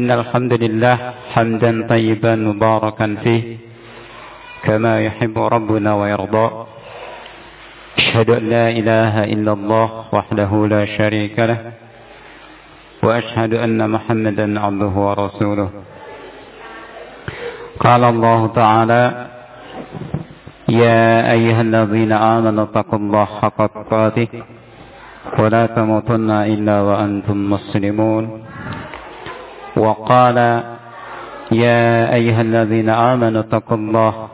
إن الحمد لله حمدا طيبا مباركا فيه كما يحب ربنا ويرضى. أشهد أن لا إله إلا الله وحده لا شريك له وأشهد أن محمدا عبده ورسوله. قال الله تعالى يا أيها الذين آمنوا اتقوا الله حق تقاته ولا تموتن إلا وأنتم مسلمون. وقال يا أيها الذين آمنوا اتقوا الله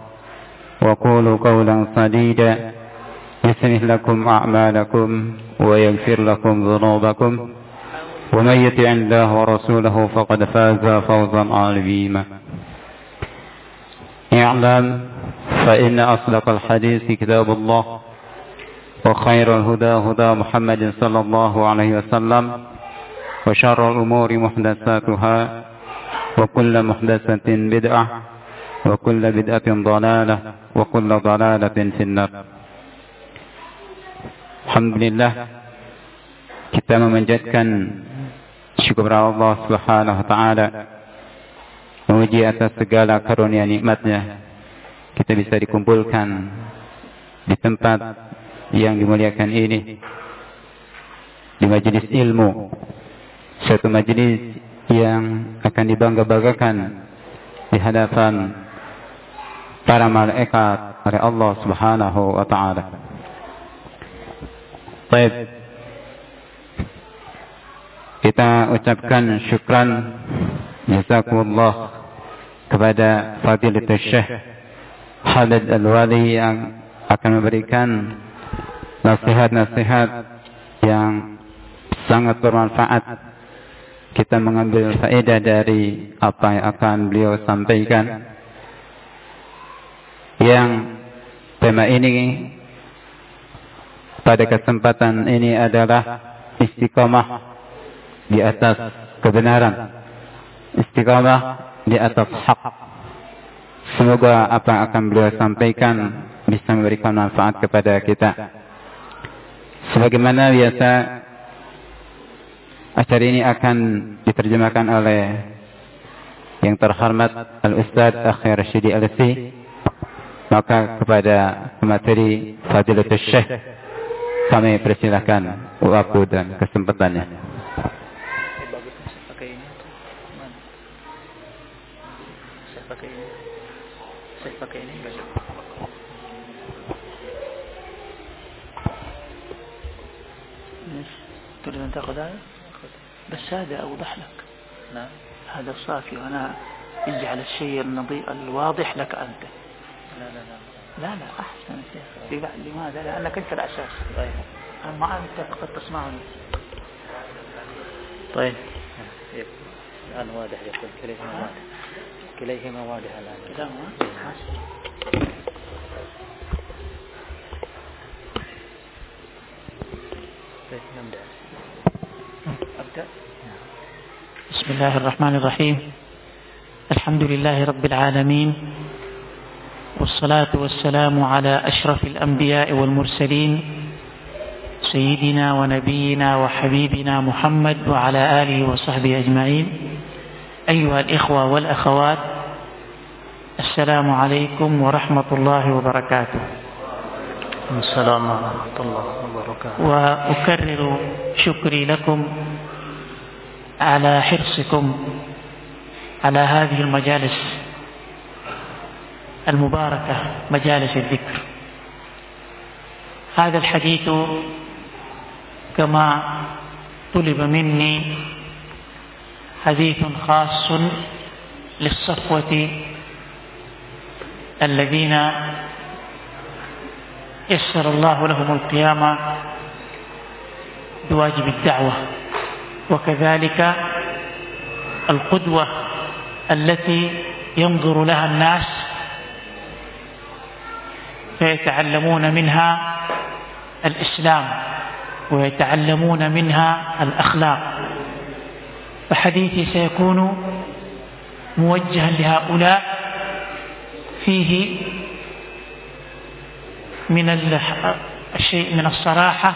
وقولوا قولا سديدا يصلح لكم أعمالكم ويغفر لكم ذنوبكم ومن يطع الله ورسوله فقد فاز فوزا عظيما. اعلم فإن أصدق الحديث كتاب الله وخير الهدى هدى محمد صلى الله عليه وسلم وشر الأمور محدثاتها وكل محدثة بدعة وكل بدعة ضلالة وكل ضلالة في النار. الحمد لله كتاب من جد كان شكرا الله سبحانه وتعالى memuji atas قال كرونيا nikmatnya. Kita bisa dikumpulkan di tempat yang dimuliakan ini di majelis ilmu. Suatu majelis yang akan dibangga-banggakan di hadapan para malaikat oleh Allah Subhanahu wa taala Baik. Kita ucapkan syukran jazakumullah kepada Fadilatul Syekh Khalid Al-Wali yang akan memberikan nasihat-nasihat yang sangat bermanfaat. Kita mengambil faedah dari apa yang akan beliau sampaikan. Yang tema ini pada kesempatan ini adalah istiqamah di atas kebenaran. Istiqamah di atas hak. Semoga apa yang akan beliau sampaikan bisa memberikan manfaat kepada kita. Sebagaimana biasa, acara ini akan diterjemahkan oleh yang terhormat Al-Ustaz Akhir Rashidi Al-Si. Maka kepada materi Fadilatul Syekh kami persilahkan waktu dan kesempatannya. تريد أن تأخذ هذا بس هذا أوضح لك. نعم. هذا صافي وأنا يجعل الشيء النظيف الواضح لك أنت. لا لا لا. لا لا أحسن شيخ. لماذا؟ لأنك أنت الأساس. طيب. أما أنت قد تسمعني. طيب. الآن واضح يقول كليهما واضح. كليهما واضح الآن. كلام طيب نبدأ. أبدأ بسم الله الرحمن الرحيم. الحمد لله رب العالمين والصلاة والسلام على أشرف الأنبياء والمرسلين سيدنا ونبينا وحبيبنا محمد وعلى آله وصحبه أجمعين. أيها الإخوة والأخوات السلام عليكم ورحمة الله وبركاته. السلام ورحمة الله وبركاته. وأكرر شكري لكم على حرصكم على هذه المجالس المباركة مجالس الذكر. هذا الحديث كما طلب مني حديث خاص للصفوة الذين يسر الله لهم القيامة بواجب الدعوة. وكذلك القدوة التي ينظر لها الناس فيتعلمون منها الإسلام ويتعلمون منها الأخلاق. فحديثي سيكون موجها لهؤلاء فيه من الشيء من الصراحة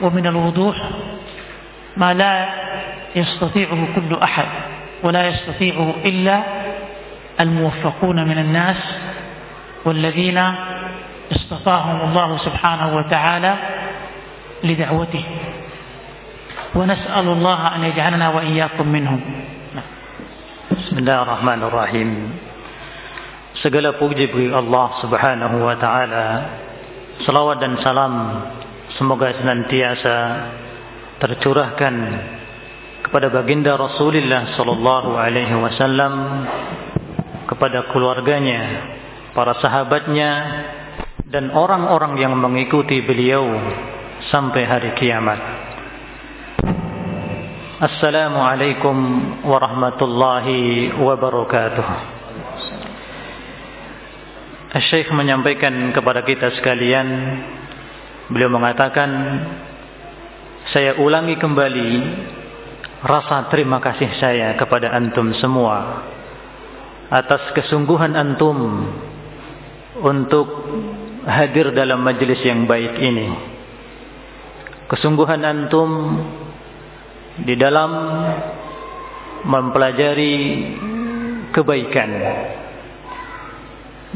ومن الوضوح ما لا يستطيعه كل أحد ولا يستطيعه إلا الموفقون من الناس والذين اصطفاهم الله سبحانه وتعالى لدعوته. ونسأل الله أن يجعلنا وإياكم منهم. Bismillahirrahmanirrahim Segala puji bagi Allah subhanahu wa ta'ala. Salawat dan salam Semoga senantiasa tercurahkan kepada baginda Rasulullah sallallahu alaihi wasallam kepada keluarganya, para sahabatnya dan orang-orang yang mengikuti beliau sampai hari kiamat. Assalamualaikum warahmatullahi wabarakatuh. Syekh menyampaikan kepada kita sekalian beliau mengatakan saya ulangi kembali rasa terima kasih saya kepada antum semua atas kesungguhan antum untuk hadir dalam majelis yang baik ini. Kesungguhan antum di dalam mempelajari kebaikan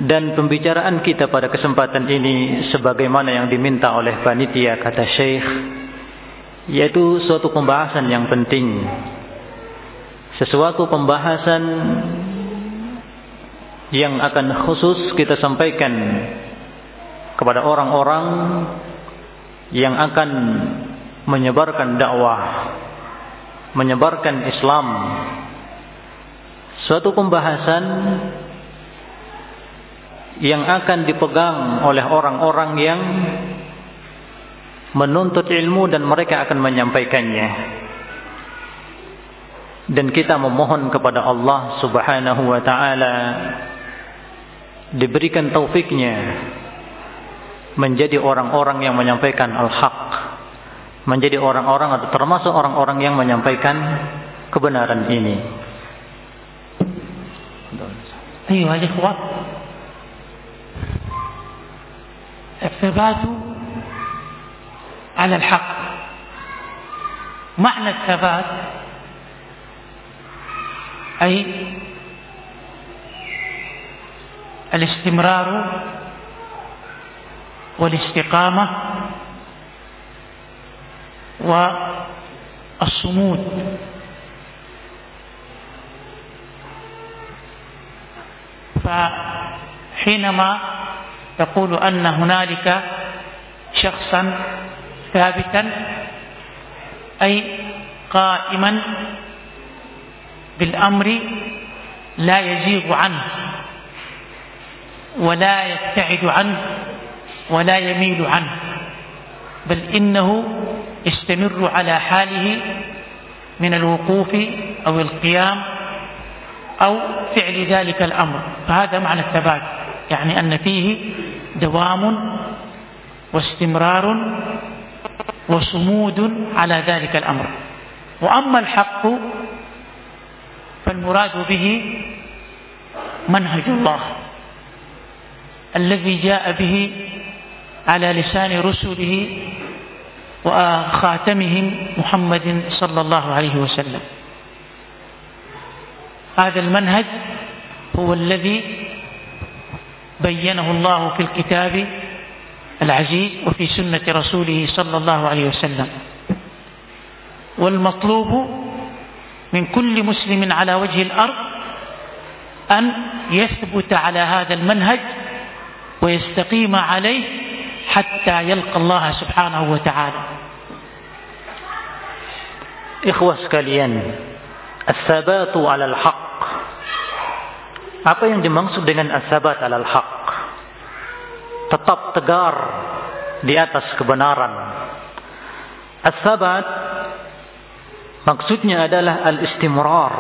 dan pembicaraan kita pada kesempatan ini sebagaimana yang diminta oleh panitia kata Syekh yaitu suatu pembahasan yang penting. Sesuatu pembahasan yang akan khusus kita sampaikan kepada orang-orang yang akan menyebarkan dakwah menyebarkan Islam. Suatu pembahasan yang akan dipegang oleh orang-orang yang menuntut ilmu dan mereka akan menyampaikannya. Dan kita memohon kepada Allah Subhanahu wa taala diberikan taufiknya menjadi orang-orang yang menyampaikan al-haq, menjadi orang-orang atau termasuk orang-orang yang menyampaikan kebenaran ini. Ayo aja kuat. Efebatu على الحق. معنى الثبات أي الاستمرار والاستقامة والصمود. فحينما يقول أن هنالك شخصا ثابتا أي قائما بالأمر لا يزيغ عنه ولا يبتعد عنه ولا يميل عنه بل إنه يستمر على حاله من الوقوف أو القيام أو فعل ذلك الأمر. فهذا معنى الثبات يعني أن فيه دوام واستمرار وصمود على ذلك الأمر. وأما الحق فالمراد به منهج الله الذي جاء به على لسان رسله وخاتمهم محمد صلى الله عليه وسلم. هذا المنهج هو الذي بينه الله في الكتاب العزيز وفي سنة رسوله صلى الله عليه وسلم والمطلوب من كل مسلم على وجه الأرض أن يثبت على هذا المنهج ويستقيم عليه حتى يلقى الله سبحانه وتعالى Ikhwah sekalian, as-sabatu 'alal haq. Apa yang dimaksud dengan as-sabat 'alal haq? Tetap tegar di atas kebenaran. As-sabat maksudnya adalah al-istimrar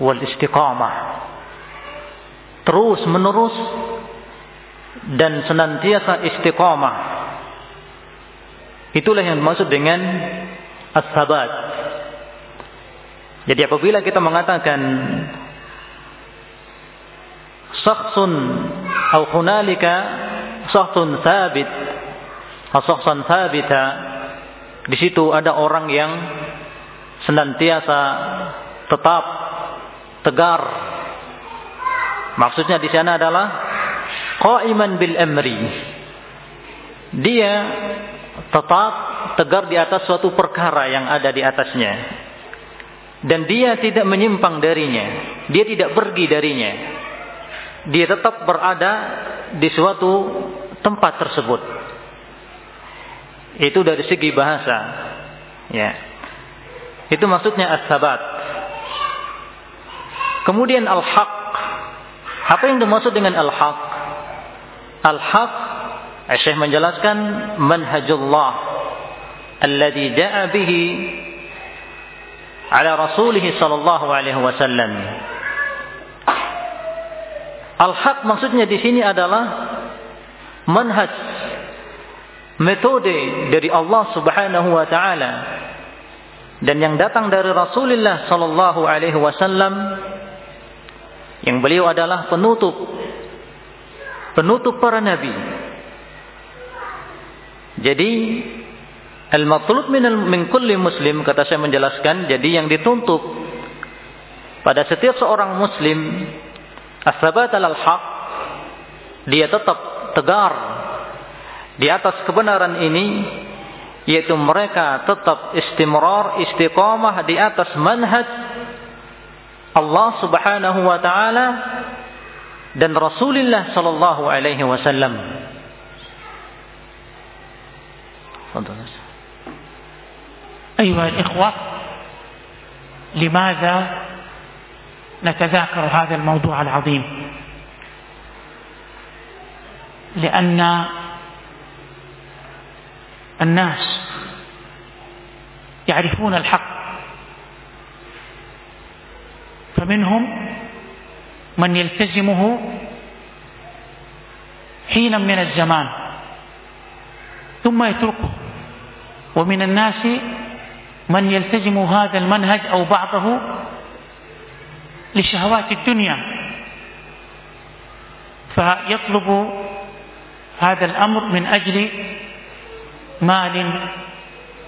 wal istiqamah. Terus menerus dan senantiasa istiqamah. Itulah yang dimaksud dengan as-sabat. Jadi apabila kita mengatakan syakhsun atau hunalika syakhsun sabit syakhsan sabita di situ ada orang yang senantiasa tetap tegar. Maksudnya di sana adalah qaiman bil amri. Dia tetap tegar di atas suatu perkara yang ada di atasnya. Dan dia tidak menyimpang darinya. Dia tidak pergi darinya. Dia tetap berada di suatu tempat tersebut. Itu dari segi bahasa. Ya. Itu maksudnya as-sabat. Kemudian al-haq. Apa yang dimaksud dengan al-haq? Al-haq Syekh menjelaskan manhajullah alladhi ja'a bihi ala rasulih sallallahu alaihi wasallam. Al-haq maksudnya di sini adalah manhaj metode dari Allah Subhanahu wa taala dan yang datang dari Rasulullah sallallahu alaihi wasallam yang beliau adalah penutup penutup para nabi. Jadi al-matlub min, min kulli muslim kata saya menjelaskan jadi yang dituntut pada setiap seorang muslim as-sabat al-haq dia tetap tegar di atas kebenaran ini yaitu mereka tetap istimrar istiqamah di atas manhaj Allah Subhanahu wa taala dan Rasulullah sallallahu alaihi wasallam. أيها الإخوة لماذا نتذاكر هذا الموضوع العظيم. لأن الناس يعرفون الحق. فمنهم من يلتزمه حينا من الزمان ثم يتركه. ومن الناس من يلتزم هذا المنهج أو بعضه لشهوات الدنيا. فيطلب هذا الأمر من أجل مال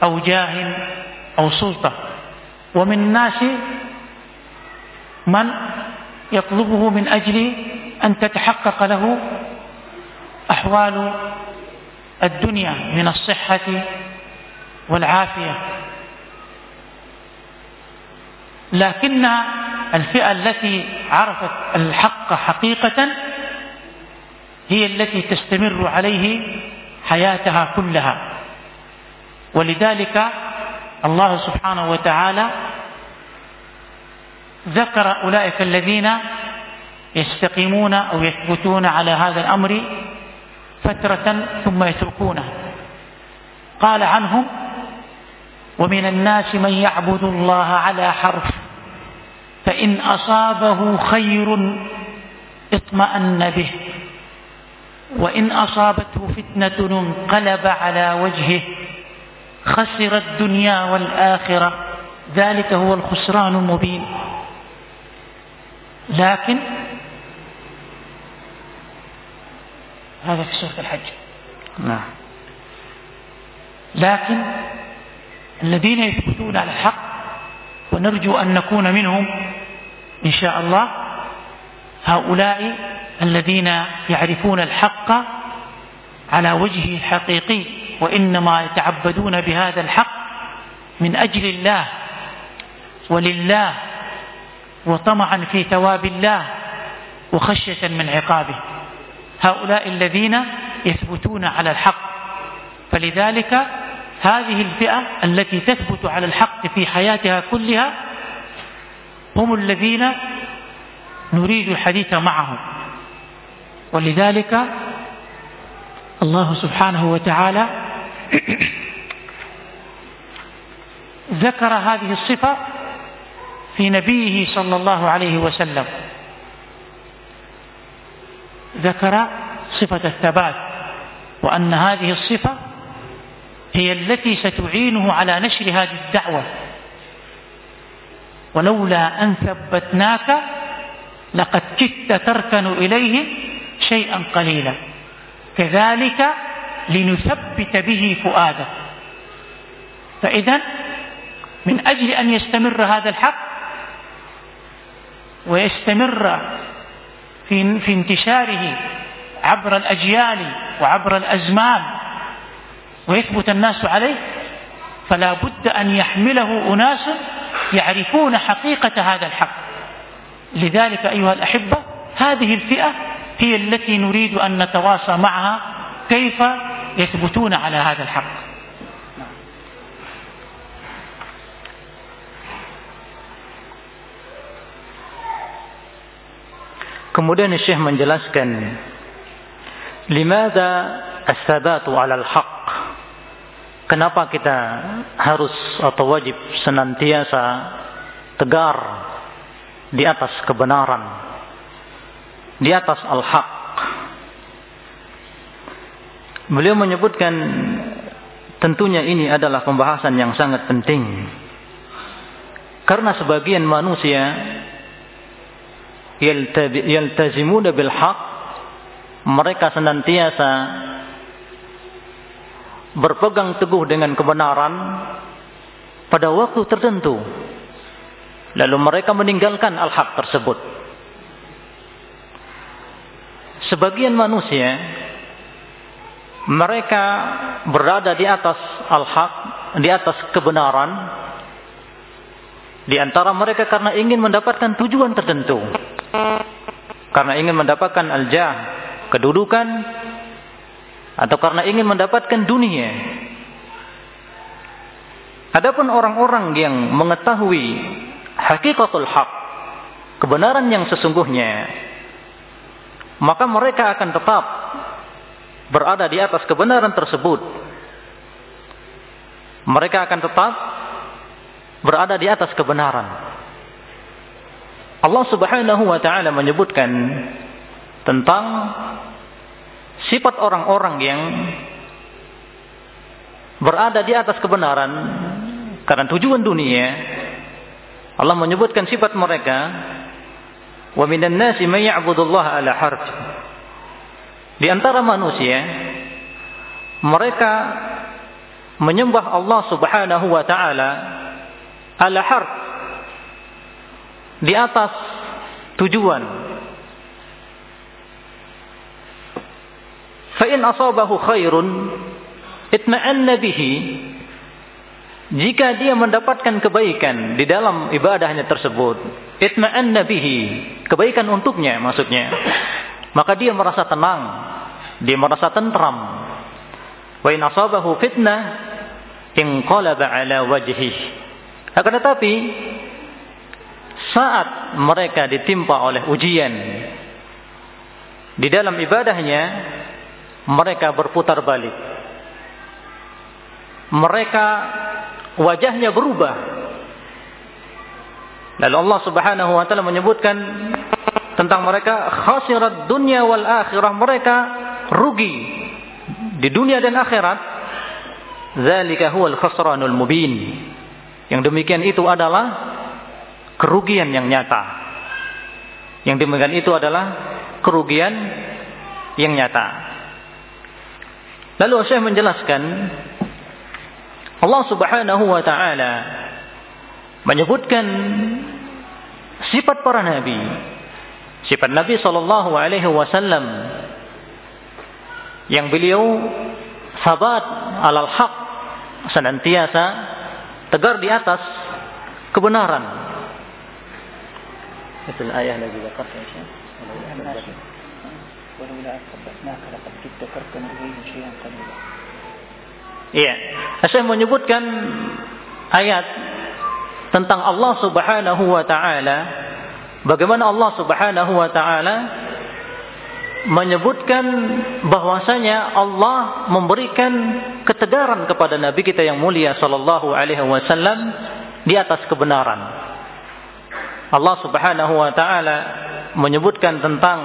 أو جاه أو سلطة. ومن الناس من يطلبه من أجل أن تتحقق له أحوال الدنيا من الصحة والعافية. لكن الفئة التي عرفت الحق حقيقة هي التي تستمر عليه حياتها كلها. ولذلك الله سبحانه وتعالى ذكر أولئك الذين يستقيمون أو يثبتون على هذا الأمر فترة ثم يتركونه قال عنهم ومن الناس من يعبد الله على حرف فإن أصابه خير اطمأن به وإن أصابته فتنة انقلب على وجهه خسر الدنيا والآخرة ذلك هو الخسران المبين. لكن هذا في سورة الحج. نعم. لكن الذين يثبتون على الحق ونرجو أن نكون منهم إن شاء الله هؤلاء الذين يعرفون الحق على وجهه الحقيقي وإنما يتعبدون بهذا الحق من أجل الله ولله وطمعا في ثواب الله وخشية من عقابه. هؤلاء الذين يثبتون على الحق. فلذلك هذه الفئة التي تثبت على الحق في حياتها كلها هم الذين نريد الحديث معهم. ولذلك الله سبحانه وتعالى ذكر هذه الصفة في نبيه صلى الله عليه وسلم. ذكر صفة الثبات وأن هذه الصفة هي التي ستعينه على نشر هذه الدعوة. ولولا أن ثبتناك لقد كدت تركن إليه شيئا قليلا. كذلك لنثبت به فؤادك. فإذا من أجل أن يستمر هذا الحق ويستمر في في انتشاره عبر الأجيال وعبر الأزمان ويثبت الناس عليه فلا بد أن يحمله أناس يعرفون حقيقة هذا الحق لذلك أيها الأحبة هذه الفئة هي التي نريد أن نتواصى معها كيف يثبتون على هذا الحق Kemudian Syekh menjelaskan Limada as-sabatu 'alal haq? Kenapa kita harus atau wajib senantiasa tegar di atas kebenaran, di atas al-haq? Beliau menyebutkan tentunya ini adalah pembahasan yang sangat penting. Karena sebagian manusia yaltazimuna bil haq mereka senantiasa berpegang teguh dengan kebenaran pada waktu tertentu. Lalu mereka meninggalkan al-haq tersebut. Sebagian manusia mereka berada di atas al-haq di atas kebenaran. Di antara mereka karena ingin mendapatkan tujuan tertentu. Karena ingin mendapatkan al-jah, kedudukan atau karena ingin mendapatkan dunia. Adapun orang-orang yang mengetahui hakikatul haq, kebenaran yang sesungguhnya, maka mereka akan tetap berada di atas kebenaran tersebut. Mereka akan tetap berada di atas kebenaran. Allah Subhanahu wa taala menyebutkan tentang sifat orang-orang yang berada di atas kebenaran karena tujuan dunia. Allah menyebutkan sifat mereka wa minan nasi may ya'budullaha ala harf. Di antara manusia mereka menyembah Allah Subhanahu wa taala ala harf di atas tujuan. Fa'in asabahu khairun itma'anna bihi jika dia mendapatkan kebaikan di dalam ibadahnya tersebut, itma'anna bihi, kebaikan untuknya maksudnya, maka dia merasa tenang, dia merasa tentram. Wa in asabahu fitnah inqalaba ala wajhihi. Akan tetapi saat mereka ditimpa oleh ujian di dalam ibadahnya mereka berputar balik. Mereka wajahnya berubah. Lalu Allah Subhanahu wa taala menyebutkan tentang mereka khasirat dunya wal akhirah. Mereka rugi di dunia dan akhirat. Zalika huwal khusranul mubin. Yang demikian itu adalah kerugian yang nyata. Yang demikian itu adalah kerugian yang nyata. Lalu Syekh menjelaskan Allah Subhanahu wa taala menyebutkan sifat para nabi. Sifat Nabi sallallahu alaihi wasallam yang beliau sabat alal haq senantiasa tegar di atas kebenaran. Itu ayah lagi Bakar يا شيخ ولولا أثبتناك لقد كدت تركن إليه شيئا قليلا Iya, saya menyebutkan ayat tentang Allah Subhanahu wa taala bagaimana Allah Subhanahu wa taala menyebutkan bahwasanya Allah memberikan ketegaran kepada nabi kita yang mulia sallallahu alaihi wasallam di atas kebenaran. Allah Subhanahu wa taala menyebutkan tentang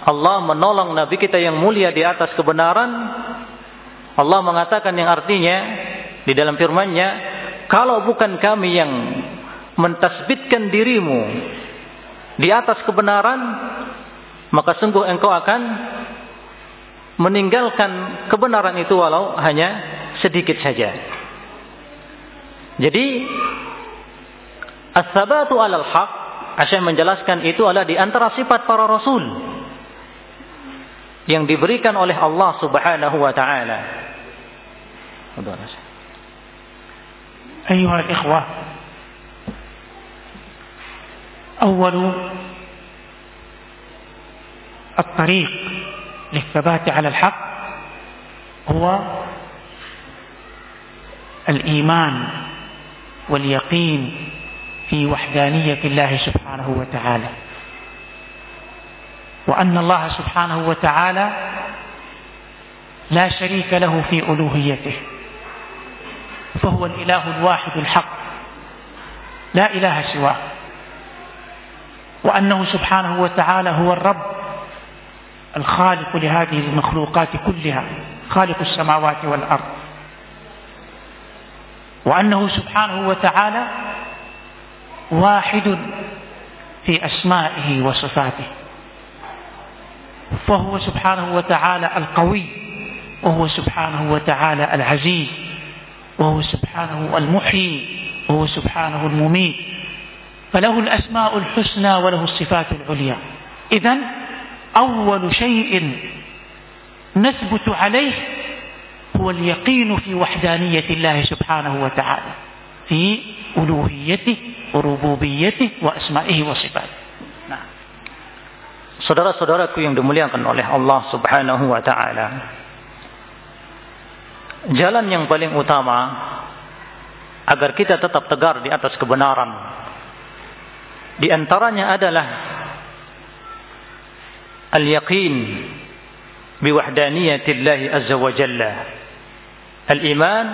Allah menolong nabi kita yang mulia di atas kebenaran. Allah mengatakan yang artinya di dalam firman-Nya, kalau bukan kami yang mentasbitkan dirimu di atas kebenaran, maka sungguh engkau akan meninggalkan kebenaran itu walau hanya sedikit saja. Jadi as-sabatu 'alal haq Asyik menjelaskan itu adalah di antara sifat para rasul yang diberikan oleh Allah Subhanahu wa taala. أيها الإخوة أول الطريق للثبات على الحق هو الإيمان واليقين في وحدانية الله سبحانه وتعالى وأن الله سبحانه وتعالى لا شريك له في ألوهيته فهو الإله الواحد الحق لا إله سواه وأنه سبحانه وتعالى هو الرب الخالق لهذه المخلوقات كلها خالق السماوات والأرض. وأنه سبحانه وتعالى واحد في أسمائه وصفاته. فهو سبحانه وتعالى القوي وهو سبحانه وتعالى العزيز وهو سبحانه المحيي وهو سبحانه المميت فله الأسماء الحسنى وله الصفات العليا إذا أول شيء نثبت عليه هو اليقين في وحدانية الله سبحانه وتعالى في ألوهيته وربوبيته وأسمائه وصفاته. Saudara-saudaraku yang dimuliakan oleh Allah subhanahu wa ta'ala Jalan yang paling utama Agar kita tetap tegar di atas kebenaran Di antaranya adalah Al-yaqin Biwahdaniyatillahi azza wa jalla Al-iman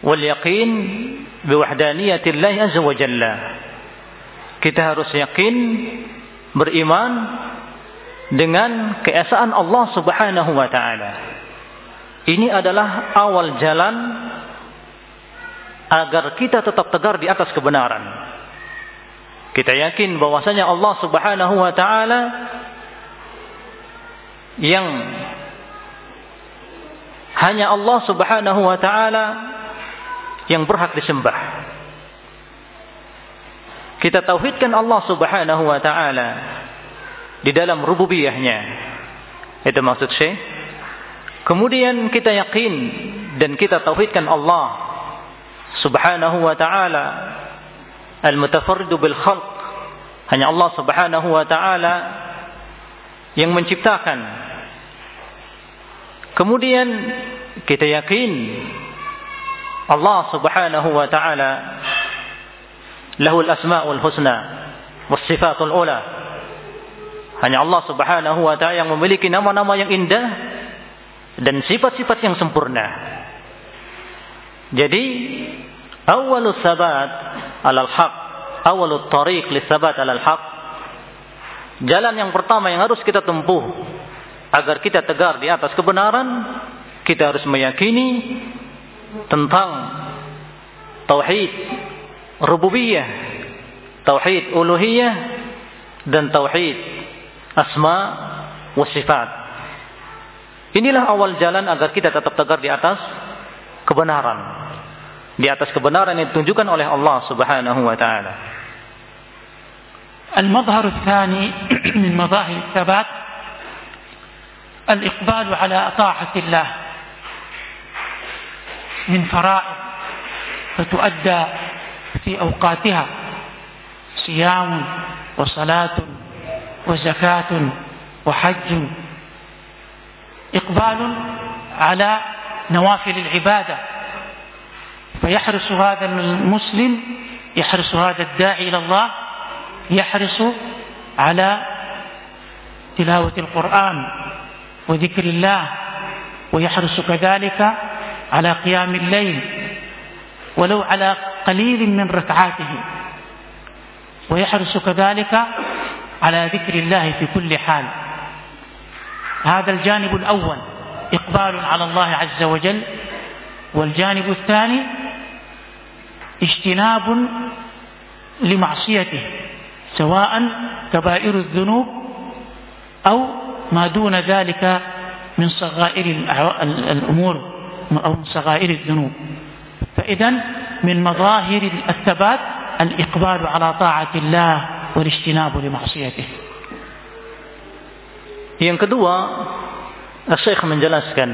Wal-yaqin biwahdaniyatillah azza wa jalla. Kita harus yakin beriman dengan keesaan Allah Subhanahu wa taala. Ini adalah awal jalan agar kita tetap tegar di atas kebenaran. Kita yakin bahwasanya Allah Subhanahu wa taala yang hanya Allah Subhanahu wa taala yang berhak disembah. Kita tauhidkan Allah Subhanahu wa taala di dalam rububiyahnya. Itu maksud Syekh. Kemudian kita yakin dan kita tauhidkan Allah Subhanahu wa taala al-mutafarridu bil khalq. Hanya Allah Subhanahu wa taala yang menciptakan. Kemudian kita yakin Allah Subhanahu wa taala asmaul husna was sifatul ula. Hanya Allah Subhanahu wa taala yang memiliki nama-nama yang indah dan sifat-sifat yang sempurna. Jadi awalus sabat alal haq, awalul tariq lis sabat alal haq. Jalan yang pertama yang harus kita tempuh agar kita tegar di atas kebenaran, kita harus meyakini tentang tauhid rububiyah, tauhid uluhiyah dan tauhid asma wa sifat. Inilah awal jalan agar kita tetap tegar di atas kebenaran. Di atas kebenaran yang ditunjukkan oleh Allah Subhanahu wa taala. المظهر الثاني من مظاهر الثبات الإقبال على طاعة الله من فرائض فتؤدى في أوقاتها. صيام وصلاة وزكاة وحج. إقبال على نوافل العبادة. فيحرص هذا المسلم يحرص هذا الداعي إلى الله يحرص على تلاوة القرآن وذكر الله ويحرص كذلك على قيام الليل. ولو على قليل من ركعاته ويحرص كذلك على ذكر الله في كل حال. هذا الجانب الأول إقبال على الله عز وجل. والجانب الثاني اجتناب لمعصيته سواء كبائر الذنوب أو ما دون ذلك من صغائر الأمور أو من صغائر الذنوب. فإذا من مظاهر الثبات الإقبال على طاعة الله والاجتناب لمعصيته Yang kedua, Syekh menjelaskan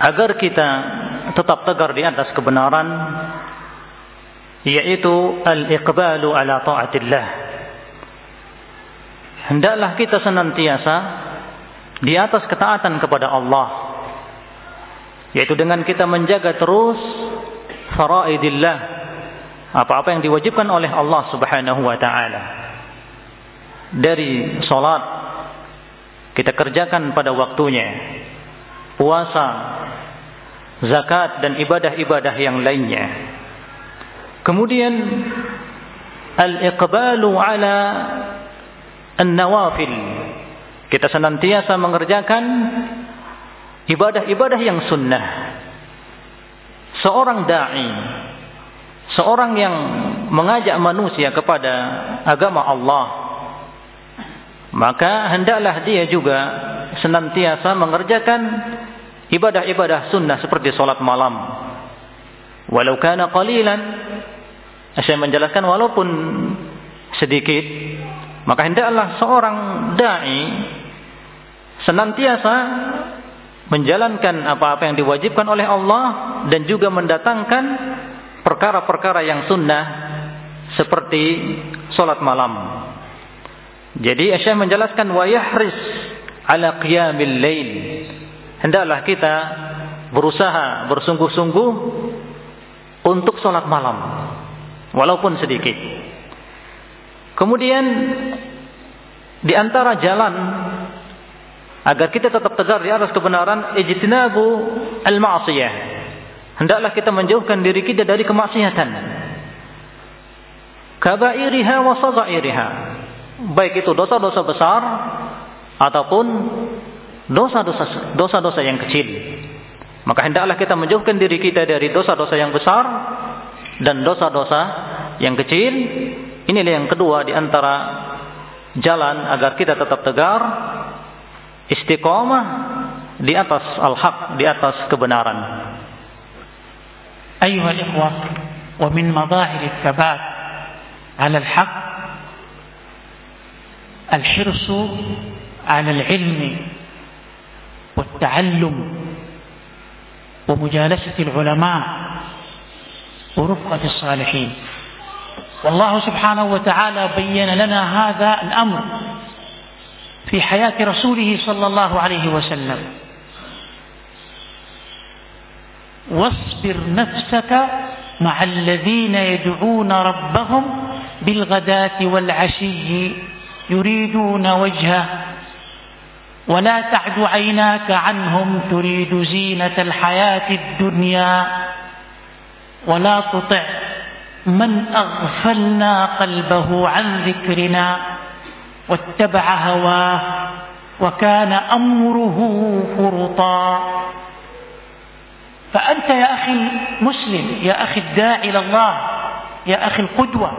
agar kita tetap tegar di atas kebenaran yaitu al-iqbalu ala taatillah. Hendaklah kita senantiasa di atas ketaatan kepada Allah yaitu dengan kita menjaga terus faraidillah apa-apa yang diwajibkan oleh Allah Subhanahu wa taala dari salat kita kerjakan pada waktunya. Puasa, zakat dan ibadah-ibadah yang lainnya. Kemudian al-iqbalu ala an-nawafil. Kita senantiasa mengerjakan ibadah-ibadah yang sunnah. Seorang dai, seorang yang mengajak manusia kepada agama Allah maka hendaklah dia juga senantiasa mengerjakan ibadah-ibadah sunnah seperti solat malam. Walau kana qalilan, saya menjelaskan walaupun sedikit, maka hendaklah seorang dai senantiasa menjalankan apa-apa yang diwajibkan oleh Allah dan juga mendatangkan perkara-perkara yang sunnah seperti solat malam. Jadi Syekh menjelaskan wa yahris ala qiyamil lail. Hendaklah kita berusaha bersungguh-sungguh untuk sholat malam walaupun sedikit. Kemudian di antara jalan agar kita tetap tegar di atas kebenaran ijtinabu al-ma'siyah. Hendaklah kita menjauhkan diri kita dari kemaksiatan. Kabairiha wa sagairiha baik itu dosa-dosa besar ataupun dosa-dosa dosa-dosa yang kecil. Maka hendaklah kita menjauhkan diri kita dari dosa-dosa yang besar dan dosa-dosa yang kecil. Inilah yang kedua di antara jalan agar kita tetap tegar istiqomah di atas al-haq, di atas kebenaran. Ikhwah, wa min madahir al-thabat 'ala al-haq الحرص على العلم والتعلم ومجالسة العلماء ورفقة الصالحين والله سبحانه وتعالى بين لنا هذا الأمر في حياة رسوله صلى الله عليه وسلم. واصبر نفسك مع الذين يدعون ربهم بالغداة والعشي يريدون وجهه. ولا تعد عيناك عنهم تريد زينة الحياة الدنيا. ولا تطع من أغفلنا قلبه عن ذكرنا. واتبع هواه وكان أمره فرطا. فأنت يا أخي المسلم يا أخي الداعي إلى الله يا أخي القدوة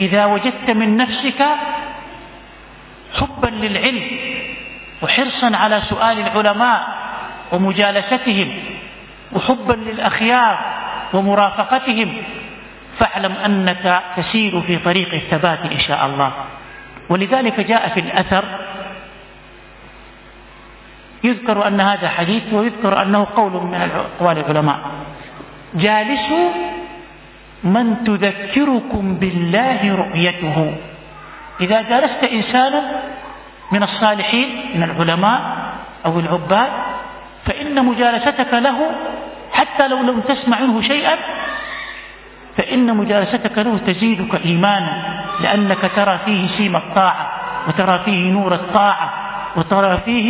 إذا وجدت من نفسك حبا للعلم وحرصا على سؤال العلماء ومجالستهم وحبا للأخيار ومرافقتهم فاعلم أنك تسير في طريق الثبات إن شاء الله. ولذلك جاء في الأثر يذكر أن هذا حديث ويذكر أنه قول من أقوال العلماء. جالسوا من تذكركم بالله رؤيته. إذا جالست إنسانا من الصالحين من العلماء أو العباد فإن مجالستك له حتى لو لم تسمع منه شيئا فإن مجالستك له تزيدك إيمانا لأنك ترى فيه سيم الطاعة وترى فيه نور الطاعة وترى فيه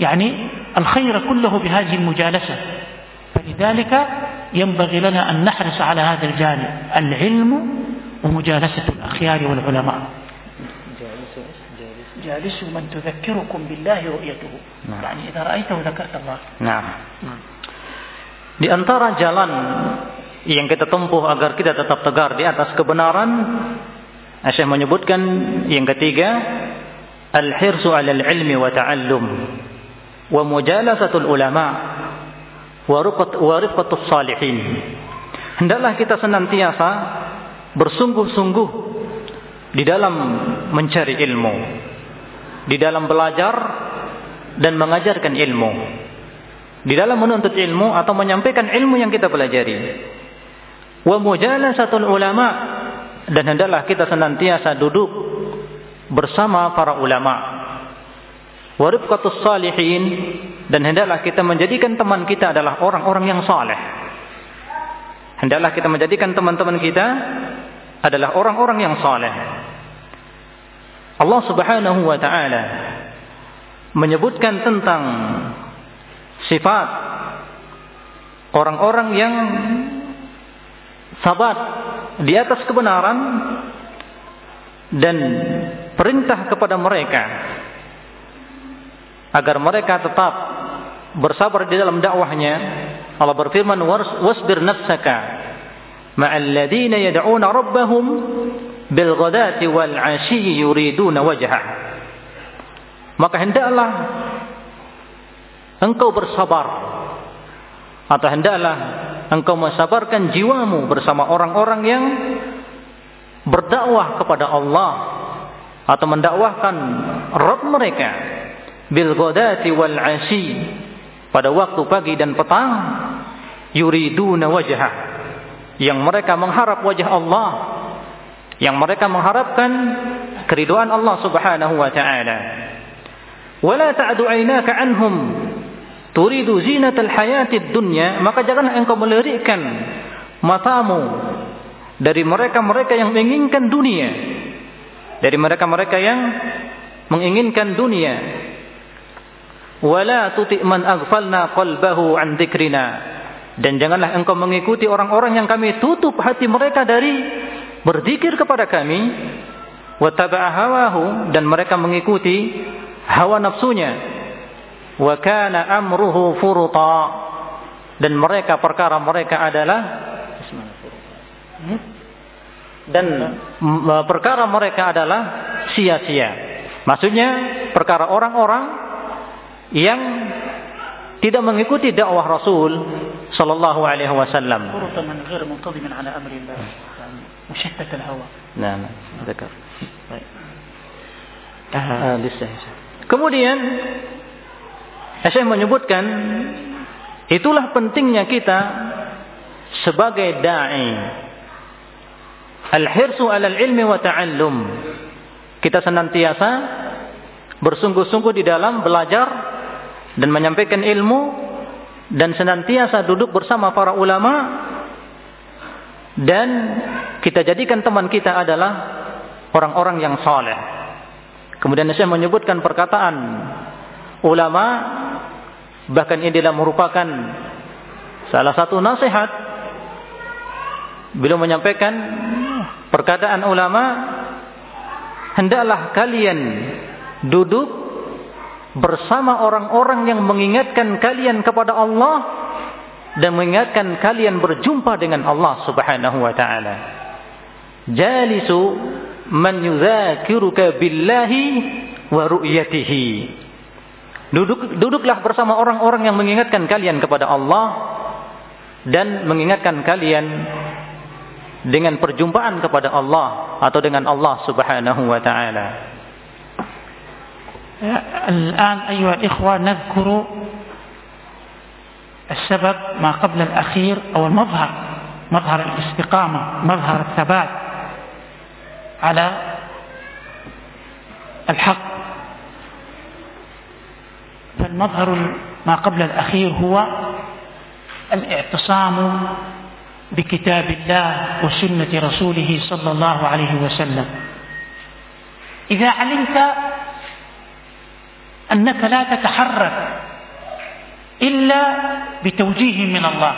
يعني الخير كله بهذه المجالسة. فلذلك ينبغي لنا أن نحرص على هذا الجانب العلم ومجالسة الأخيار والعلماء. جالس من تذكركم بالله رؤيته. نعم. يعني إذا رأيته ذكرت الله. نعم. Di antara jalan yang kita tempuh agar kita tetap tegar di atas kebenaran, Syekh menyebutkan yang ketiga, al-hirsu 'alal ilmi wa ta'allum wa mujalasatul ulama wa rifqatus salihin. hendaklah kita senantiasa bersungguh-sungguh di dalam mencari ilmu, di dalam belajar dan mengajarkan ilmu, di dalam menuntut ilmu atau menyampaikan ilmu yang kita pelajari. Wa mujalasatul ulama dan hendaklah kita senantiasa duduk bersama para ulama. Wa rifqatus salihin dan hendaklah kita menjadikan teman kita adalah orang-orang yang saleh. Hendaklah kita menjadikan teman-teman kita adalah orang-orang yang saleh. Allah Subhanahu wa taala menyebutkan tentang sifat orang-orang yang sabat di atas kebenaran dan perintah kepada mereka agar mereka tetap bersabar di dalam dakwahnya. Allah berfirman wasbir nafsaka ma'al ladina yad'una rabbahum bil ghadati wal 'ashyi yuriduna wajhah. Maka hendaklah engkau bersabar atau hendaklah engkau mensabarkan jiwamu bersama orang-orang yang berdakwah kepada Allah atau mendakwahkan Rabb mereka. Bil ghadati wal 'ashi pada waktu pagi dan petang yuriduna wajhah. Yang mereka mengharap wajah Allah. Yang mereka mengharapkan keriduan Allah Subhanahu wa taala. Wala ta'du anhum turidu zinatal hayatid dunya maka janganlah engkau melirikkan matamu dari mereka-mereka yang menginginkan dunia dari mereka-mereka yang menginginkan dunia. Wala tuti man aghfalna qalbahu an dzikrina dan janganlah engkau mengikuti orang-orang yang kami tutup hati mereka dari berzikir kepada kami. Wa hawahu dan mereka mengikuti hawa nafsunya wa kana amruhu furuta. Dan mereka perkara mereka adalah dan perkara mereka adalah sia-sia. Maksudnya perkara orang-orang yang tidak mengikuti dakwah Rasul sallallahu alaihi wasallam. Nah, Kemudian Syekh menyebutkan itulah pentingnya kita sebagai dai. Al-hirsu 'alal ilmi wa ta'allum. Kita senantiasa bersungguh-sungguh di dalam belajar dan menyampaikan ilmu dan senantiasa duduk bersama para ulama dan kita jadikan teman kita adalah orang-orang yang saleh. Kemudian saya menyebutkan perkataan ulama bahkan ini adalah merupakan salah satu nasihat beliau menyampaikan perkataan ulama hendaklah kalian duduk bersama orang-orang yang mengingatkan kalian kepada Allah dan mengingatkan kalian berjumpa dengan Allah Subhanahu wa taala. Jalisu man yudzakiruka billahi wa ru'yatihi Duduk, duduklah bersama orang-orang yang mengingatkan kalian kepada Allah dan mengingatkan kalian dengan perjumpaan kepada Allah atau dengan Allah Subhanahu wa taala. الآن أيها الإخوة نذكر السبب ما قبل الأخير أو المظهر مظهر الاستقامة مظهر الثبات على الحق فالمظهر ما قبل الأخير هو الاعتصام بكتاب الله وسنة رسوله صلى الله عليه وسلم. إذا علمت أنك لا تتحرك إلا بتوجيه من الله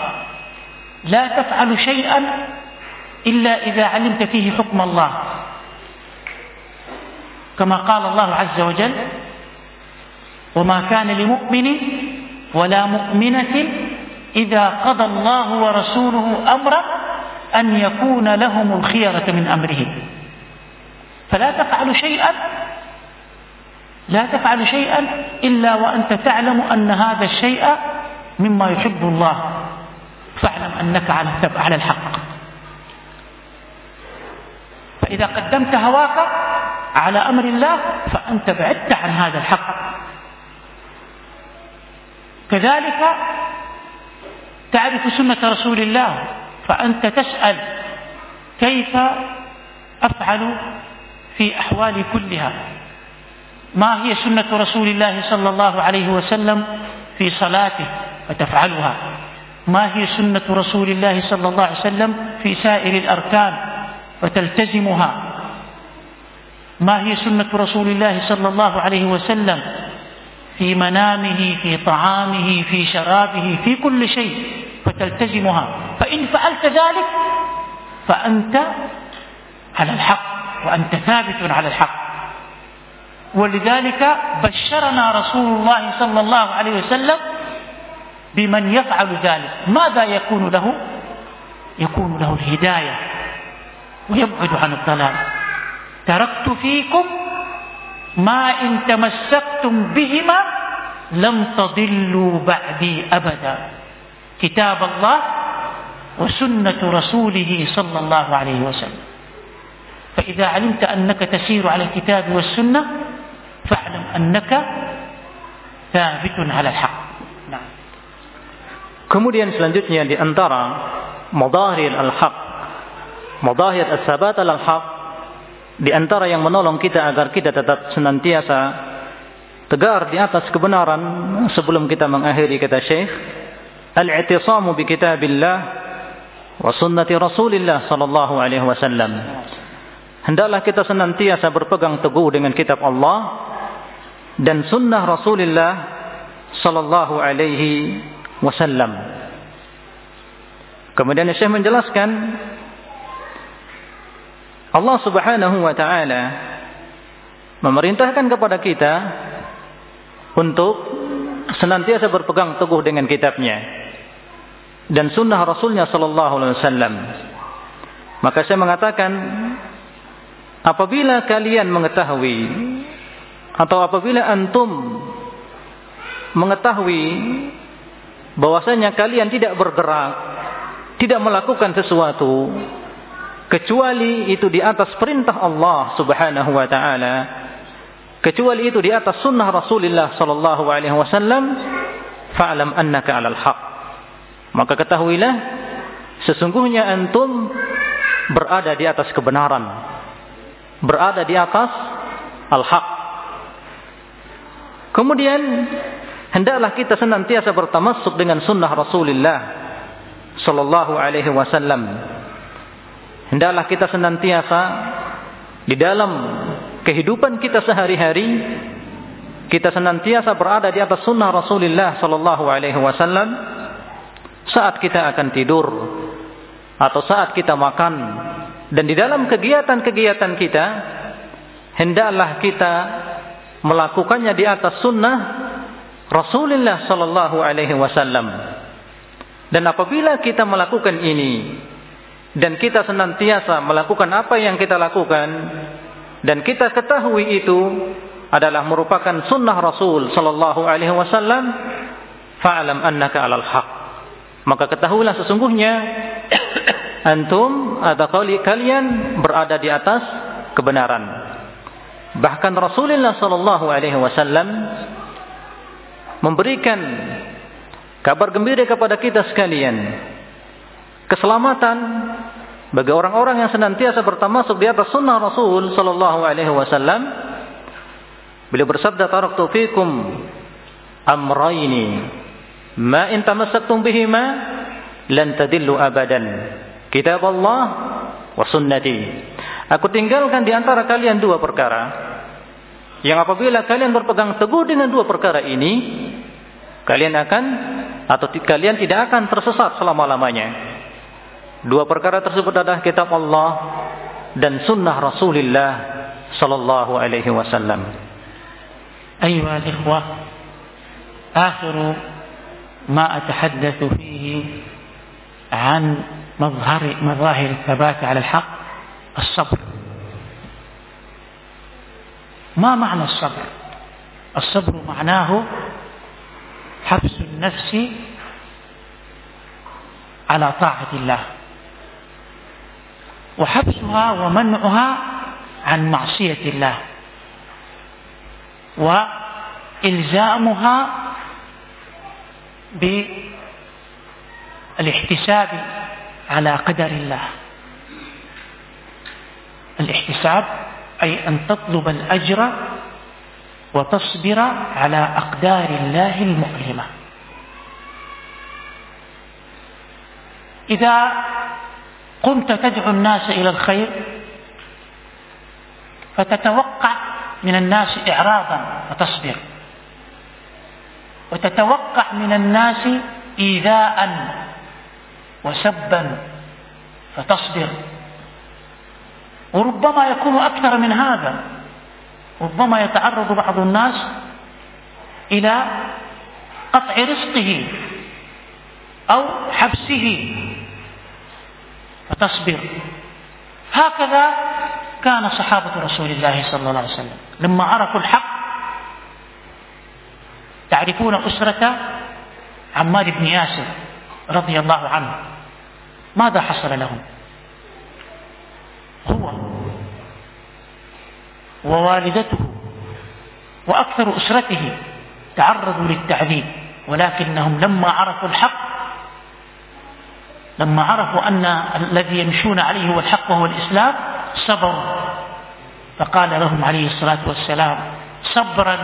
لا تفعل شيئا إلا إذا علمت فيه حكم الله. كما قال الله عز وجل وما كان لمؤمن ولا مؤمنة إذا قضى الله ورسوله أمرا أن يكون لهم الخيرة من أمرهم فلا تفعل شيئا لا تفعل شيئا إلا وأنت تعلم أن هذا الشيء مما يحب الله. فاعلم أنك على الحق. فإذا قدمت هواك على أمر الله فأنت بعدت عن هذا الحق. كذلك تعرف سنة رسول الله فأنت تسأل كيف أفعل في أحوالي كلها؟ ما هي سنة رسول الله صلى الله عليه وسلم في صلاته فتفعلها؟ ما هي سنة رسول الله صلى الله عليه وسلم في سائر الأركان فتلتزمها؟ ما هي سنة رسول الله صلى الله عليه وسلم في منامه في طعامه في شرابه في كل شيء فتلتزمها. فإن فعلت ذلك فأنت على الحق وأنت ثابت على الحق. ولذلك بشرنا رسول الله صلى الله عليه وسلم بمن يفعل ذلك. ماذا يكون له؟ يكون له الهداية ويبعد عن الضلال. تركت فيكم ما إن تمسكتم بهما لم تضلوا بعدي أبدا. كتاب الله وسنة رسوله صلى الله عليه وسلم. فإذا علمت أنك تسير على الكتاب والسنة فاعلم أنك ثابت على الحق. نعم. Kemudian selanjutnya di antara madahir al-haq, madahir as-sabat al-haq, di antara yang menolong kita agar kita tetap senantiasa tegar di atas kebenaran sebelum kita mengakhiri kata Syekh, al-i'tisamu bi kitabillah wa sunnati Rasulillah sallallahu alaihi wasallam. Hendaklah kita senantiasa berpegang teguh dengan kitab Allah dan sunnah Rasulullah sallallahu alaihi wasallam. Kemudian Syekh menjelaskan Allah Subhanahu wa taala memerintahkan kepada kita untuk senantiasa berpegang teguh dengan kitabnya dan sunnah Rasulnya sallallahu alaihi wasallam. Maka saya mengatakan apabila kalian mengetahui atau apabila antum mengetahui bahwasanya kalian tidak bergerak, tidak melakukan sesuatu kecuali itu di atas perintah Allah Subhanahu wa taala, kecuali itu di atas sunnah Rasulullah sallallahu alaihi wasallam, fa'lam annaka 'alal haq. Maka ketahuilah sesungguhnya antum berada di atas kebenaran, berada di atas al-haq. Kemudian hendaklah kita senantiasa bertamasuk dengan sunnah Rasulullah sallallahu alaihi wasallam. Hendaklah kita senantiasa di dalam kehidupan kita sehari-hari kita senantiasa berada di atas sunnah Rasulullah sallallahu alaihi wasallam saat kita akan tidur atau saat kita makan dan di dalam kegiatan-kegiatan kita hendaklah kita melakukannya di atas sunnah Rasulullah sallallahu alaihi wasallam. Dan apabila kita melakukan ini dan kita senantiasa melakukan apa yang kita lakukan dan kita ketahui itu adalah merupakan sunnah Rasul sallallahu alaihi wasallam, fa'lam annaka 'alal haq. Maka ketahuilah sesungguhnya antum atau kalian berada di atas kebenaran. Bahkan Rasulullah sallallahu alaihi wasallam memberikan kabar gembira kepada kita sekalian keselamatan bagi orang-orang yang senantiasa bertamasuk di atas sunnah Rasul sallallahu alaihi wasallam beliau bersabda taraktu fikum amrayni ma in bihima lan tadillu abadan kitab Allah wa sunnati Aku tinggalkan di antara kalian dua perkara. Yang apabila kalian berpegang teguh dengan dua perkara ini, kalian akan atau kalian tidak akan tersesat selama-lamanya. Dua perkara tersebut adalah kitab Allah dan sunnah Rasulullah sallallahu alaihi wasallam. أيها الإخوة آخر ما أتحدث فيه عن مظهر مظاهر الثبات على الحق الصبر ما معنى الصبر الصبر معناه حبس النفس على طاعة الله وحبسها ومنعها عن معصية الله. وإلزامها بالاحتساب على قدر الله. الاحتساب أي أن تطلب الأجر وتصبر على أقدار الله المؤلمة. إذا قمت تدعو الناس إلى الخير فتتوقع من الناس إعراضا فتصبر وتتوقع من الناس إيذاء وسبا فتصبر. وربما يكون أكثر من هذا. ربما يتعرض بعض الناس إلى قطع رزقه أو حبسه. فتصبر. هكذا كان صحابة رسول الله صلى الله عليه وسلم. لما عرفوا الحق تعرفون أسرة عمار بن ياسر رضي الله عنه. ماذا حصل لهم؟ هو ووالدته وأكثر أسرته تعرضوا للتعذيب ولكنهم لما عرفوا الحق لما عرفوا أن الذي يمشون عليه هو الحق وهو الإسلام صبروا. فقال لهم عليه الصلاة والسلام صبرا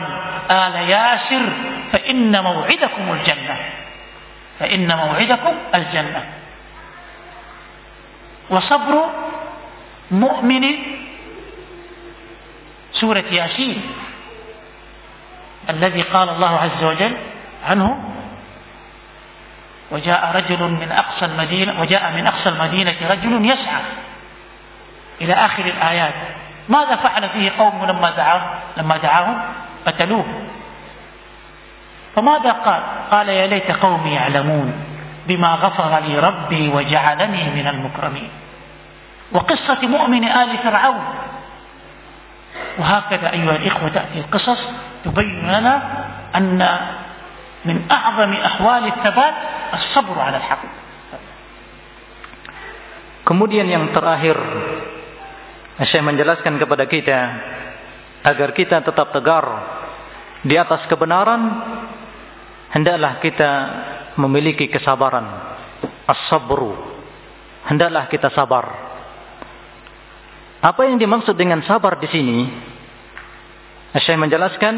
آل ياسر فإن موعدكم الجنة. فإن موعدكم الجنة. وصبر مؤمن. سورة ياسين الذي قال الله عز وجل عنه وجاء رجل من أقصى المدينة وجاء من أقصى المدينة رجل يسعى إلى آخر الآيات. ماذا فعل فيه قومه لما دعاه؟ لما دعاهم قتلوه. فماذا قال؟ قال يا ليت قومي يعلمون بما غفر لي ربي وجعلني من المكرمين. وقصة مؤمن آل فرعون. وهكذا أيها الإخوة تأتي القصص تبين لنا أن من أعظم أحوال الثبات الصبر على الحق Kemudian yang terakhir Saya menjelaskan kepada kita agar kita tetap tegar di atas kebenaran hendaklah kita memiliki kesabaran as-sabru hendaklah kita sabar apa yang dimaksud dengan sabar di sini saya menjelaskan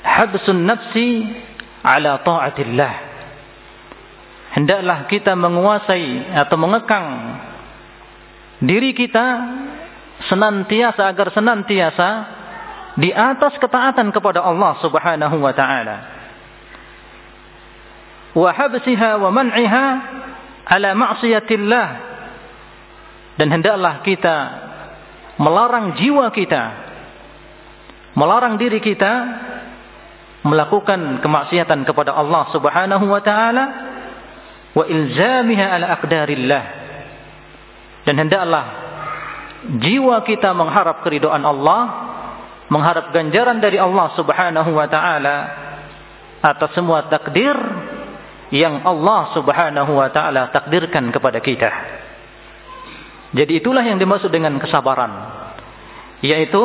habsun nafsi ala taatillah hendaklah kita menguasai atau mengekang diri kita senantiasa agar senantiasa di atas ketaatan kepada Allah Subhanahu wa taala. Wa habsiha wa man'iha ala ma'siyatillah. Dan hendaklah kita melarang jiwa kita melarang diri kita melakukan kemaksiatan kepada Allah Subhanahu wa taala wa ilzamiha ala aqdarillah. Dan hendaklah jiwa kita mengharap keridhaan Allah, mengharap ganjaran dari Allah Subhanahu wa taala atas semua takdir yang Allah Subhanahu wa taala takdirkan kepada kita. Jadi itulah yang dimaksud dengan kesabaran. Yaitu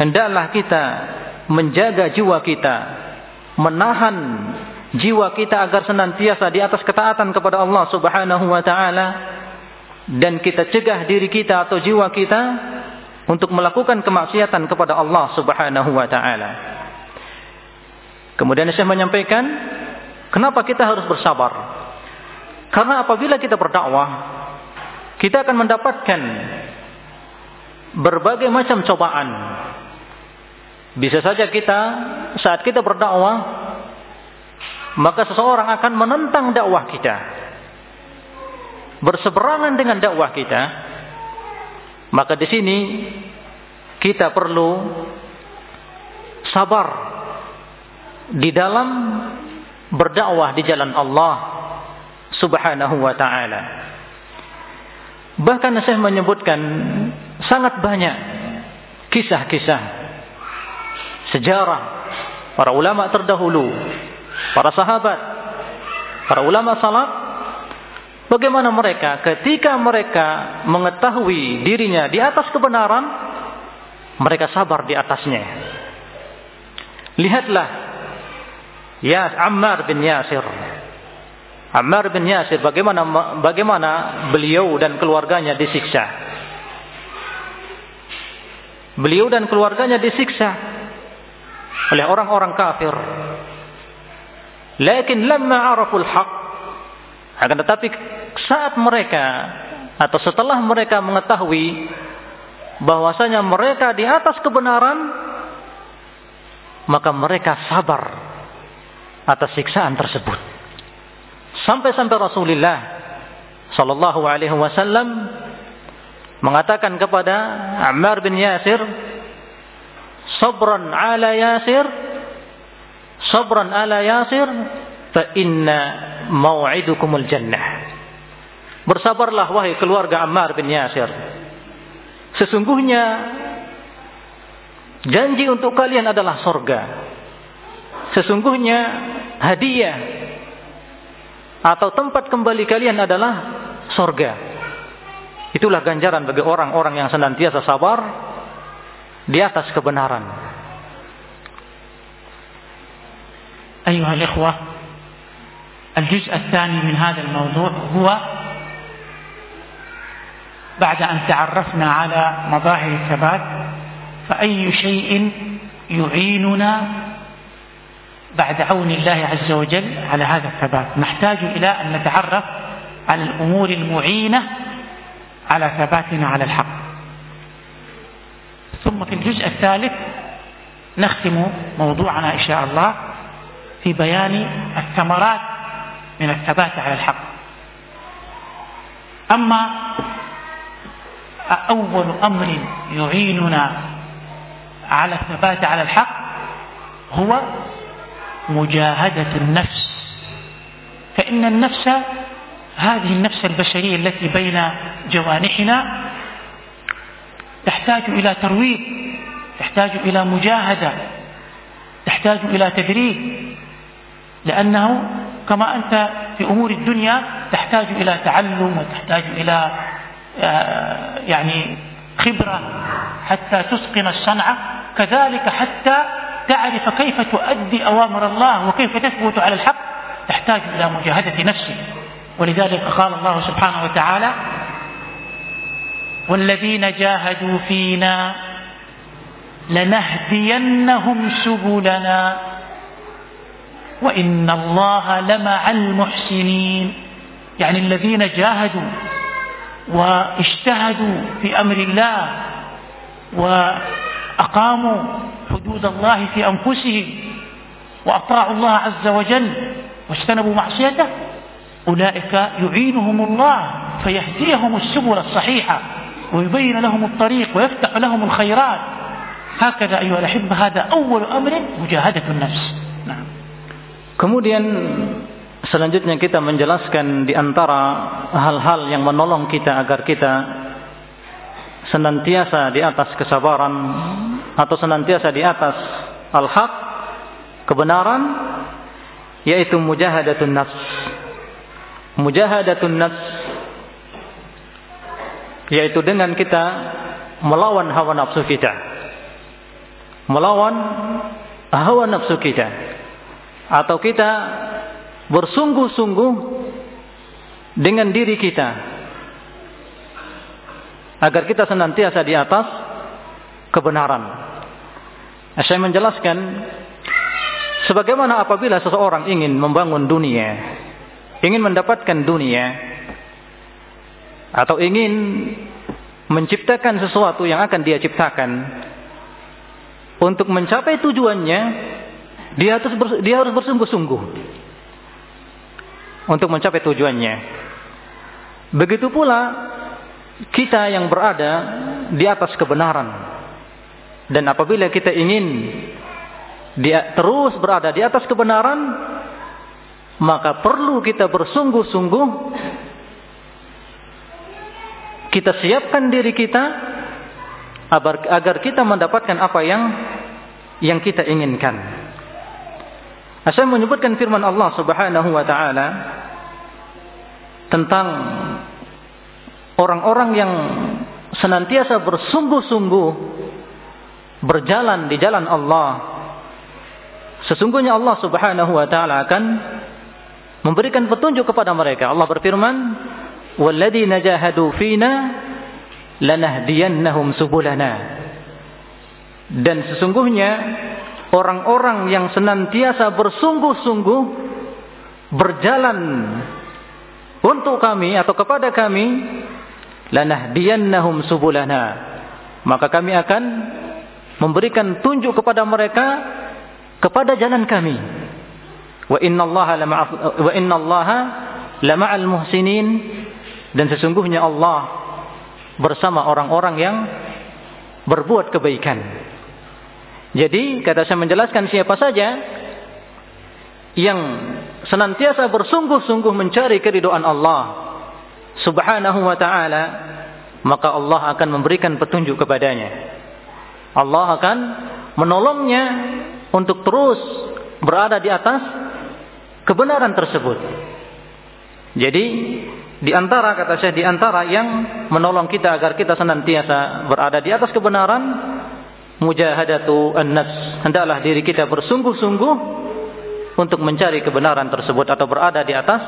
hendaklah kita menjaga jiwa kita, menahan jiwa kita agar senantiasa di atas ketaatan kepada Allah Subhanahu wa taala dan kita cegah diri kita atau jiwa kita untuk melakukan kemaksiatan kepada Allah Subhanahu wa taala. Kemudian saya menyampaikan kenapa kita harus bersabar? Karena apabila kita berdakwah, kita akan mendapatkan berbagai macam cobaan. Bisa saja kita saat kita berdakwah maka seseorang akan menentang dakwah kita berseberangan dengan dakwah kita, maka di sini kita perlu sabar di dalam berdakwah di jalan Allah Subhanahu wa taala. Bahkan saya menyebutkan sangat banyak kisah-kisah sejarah para ulama terdahulu, para sahabat, para ulama salaf Bagaimana mereka ketika mereka mengetahui dirinya di atas kebenaran, mereka sabar di atasnya. Lihatlah ya Ammar bin Yasir. Ammar bin Yasir bagaimana bagaimana beliau dan keluarganya disiksa. Beliau dan keluarganya disiksa oleh orang-orang kafir. Lakin lamma araful haq akan tetapi saat mereka atau setelah mereka mengetahui bahwasanya mereka di atas kebenaran maka mereka sabar atas siksaan tersebut. Sampai-sampai Rasulullah sallallahu alaihi wasallam mengatakan kepada Ammar bin Yasir, "Sabran ala Yasir, sabran ala Yasir, fa inna mau'idukumul jannah." Bersabarlah wahai keluarga Ammar bin Yasir. Sesungguhnya janji untuk kalian adalah sorga. Sesungguhnya hadiah atau tempat kembali kalian adalah sorga. Itulah ganjaran bagi orang-orang yang senantiasa sabar di atas kebenaran. أيها الإخوة الجزء الثاني من هذا الموضوع هو بعد أن تعرفنا على مظاهر الثبات فأي شيء يعيننا بعد عون الله عز وجل على هذا الثبات نحتاج إلى أن نتعرف على الأمور المعينة على ثباتنا على الحق ثم في الجزء الثالث نختم موضوعنا إن شاء الله في بيان الثمرات من الثبات على الحق. أما أول أمر يعيننا على الثبات على الحق هو مجاهدة النفس. فإن النفس هذه النفس البشرية التي بين جوانحنا تحتاج إلى ترويض تحتاج إلى مجاهدة تحتاج إلى تدريب لأنه كما أنت في أمور الدنيا تحتاج إلى تعلم وتحتاج إلى يعني خبرة حتى تتقن الصنعة. كذلك حتى تعرف كيف تؤدي أوامر الله وكيف تثبت على الحق تحتاج إلى مجاهدة نفسك. ولذلك قال الله سبحانه وتعالى والذين جاهدوا فينا لنهدينهم سبلنا وإن الله لمع المحسنين. يعني الذين جاهدوا واجتهدوا في أمر الله وأقاموا حدود الله في أنفسهم وأطاعوا الله عز وجل واجتنبوا معصيته أولئك يعينهم الله فيهديهم السبل الصحيحة. ويبين لهم الطريق ويفتح لهم الخيرات هكذا أيها الأحبة هذا أول أمر مجاهدة النفس نعم. Kemudian Selanjutnya kita menjelaskan di antara hal-hal yang menolong kita agar kita senantiasa di atas kesabaran atau senantiasa di atas al-haq, kebenaran, yaitu mujahadatun nafs. Mujahadatun nafs yaitu dengan kita melawan hawa nafsu kita. Melawan hawa nafsu kita. Atau kita bersungguh-sungguh dengan diri kita agar kita senantiasa di atas kebenaran. Saya menjelaskan sebagaimana apabila seseorang ingin membangun dunia, ingin mendapatkan dunia atau ingin menciptakan sesuatu yang akan dia ciptakan untuk mencapai tujuannya dia harus dia harus bersungguh-sungguh untuk mencapai tujuannya. Begitu pula kita yang berada di atas kebenaran. Dan apabila kita ingin dia terus berada di atas kebenaran, maka perlu kita bersungguh-sungguh kita siapkan diri kita agar, kita mendapatkan apa yang yang kita inginkan. Saya menyebutkan firman Allah Subhanahu wa taala tentang orang-orang yang senantiasa bersungguh-sungguh berjalan di jalan Allah. Sesungguhnya Allah Subhanahu wa taala akan memberikan petunjuk kepada mereka. Allah berfirman, "Walladzina jahadu fina lanahdiyannahum subulana." Dan sesungguhnya orang-orang yang senantiasa bersungguh-sungguh berjalan untuk kami atau kepada kami lanahdiyannahum subulana. Maka kami akan memberikan tunjuk kepada mereka kepada jalan kami. Wa innallaha lama wa innallaha lama'al muhsinin dan sesungguhnya Allah bersama orang-orang yang berbuat kebaikan. Jadi kata saya menjelaskan siapa saja yang senantiasa bersungguh-sungguh mencari keridoan Allah subhanahu wa ta'ala maka Allah akan memberikan petunjuk kepadanya. Allah akan menolongnya untuk terus berada di atas kebenaran tersebut. Jadi di antara kata saya di antara yang menolong kita agar kita senantiasa berada di atas kebenaran mujahadatu an-nafs hendaklah diri kita bersungguh-sungguh untuk mencari kebenaran tersebut atau berada di atas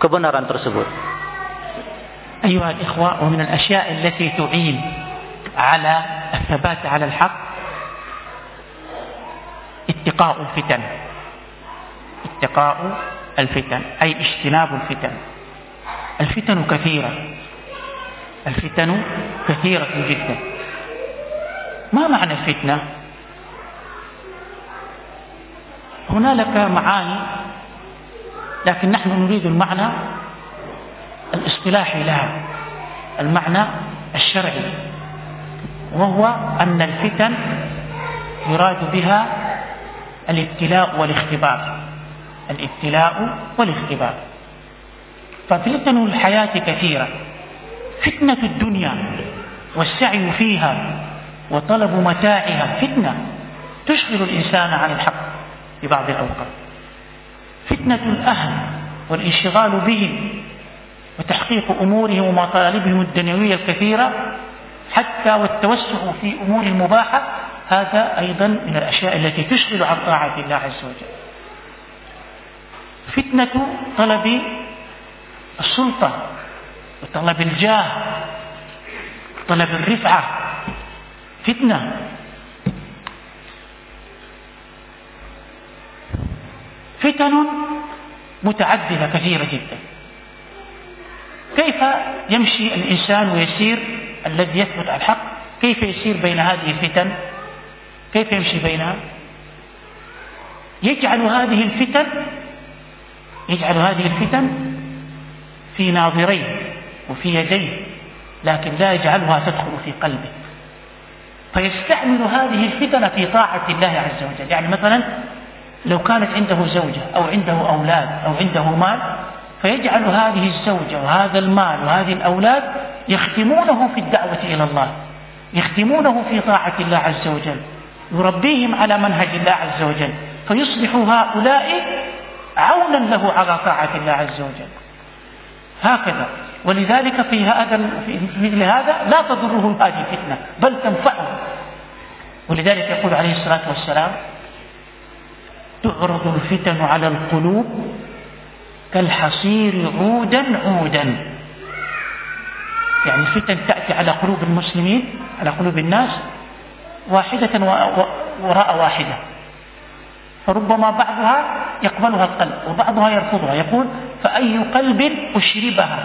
kebenaran tersebut أيها الإخوة ومن الأشياء التي تعين على الثبات على الحق اتقاء الفتن اتقاء الفتن أي اجتناب الفتن الفتن كثيرة. الفتن كثيرة جدا. ما معنى الفتنة؟ هنالك معاني لكن نحن نريد المعنى الاصطلاحي لها المعنى الشرعي وهو أن الفتن يراد بها الابتلاء والاختبار. الابتلاء والاختبار. ففتن الحياة كثيرة فتنة الدنيا والسعي فيها وطلب متاعها فتنة تشغل الإنسان عن الحق في بعض الأوقات. فتنة الأهل والانشغال بهم وتحقيق أمورهم ومطالبهم الدنيوية الكثيرة حتى والتوسع في أمور المباحة هذا أيضا من الأشياء التي تشغل عن طاعة الله عز وجل. فتنة طلب السلطة وطلب الجاه طلب الرفعة فتنة. فتن متعددة كثيرة جدا. كيف يمشي الإنسان ويسير الذي يثبت على الحق؟ كيف يسير بين هذه الفتن؟ كيف يمشي بينها؟ يجعل هذه الفتن يجعل هذه الفتن في ناظريه وفي يديه لكن لا يجعلها تدخل في قلبه. فيستعمل هذه الفتن في طاعة الله عز وجل. يعني مثلا لو كانت عنده زوجة أو عنده أولاد أو عنده مال فيجعل هذه الزوجة وهذا المال وهذه الأولاد يختمونه في الدعوة إلى الله يختمونه في طاعة الله عز وجل يربيهم على منهج الله عز وجل فيصبح هؤلاء عونا له على طاعة الله عز وجل. هكذا. ولذلك في هذا في مثل هذا لا تضره هذه الفتنة بل تنفعه ولذلك يقول عليه الصلاة والسلام تعرض الفتن على القلوب كالحصير عودا عودا. يعني الفتن تأتي على قلوب المسلمين على قلوب الناس واحدة وراء واحدة. فربما بعضها يقبلها القلب وبعضها يرفضها. يقول فأي قلب أشربها؟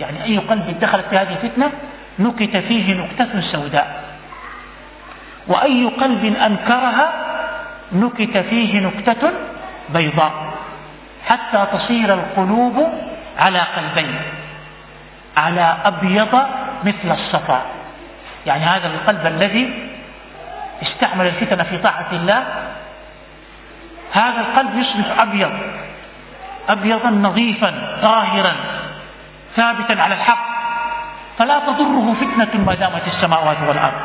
يعني أي قلب دخلت في هذه الفتنة نكت فيه نكتة سوداء. وأي قلب أنكرها نكت فيه نكتة بيضاء. حتى تصير القلوب على قلبين على أبيض مثل الصفا. يعني هذا القلب الذي استعمل الفتن في طاعة الله هذا القلب يصبح أبيض أبيضا نظيفا طاهرا ثابتا على الحق. فلا تضره فتنة ما دامت السماوات والأرض.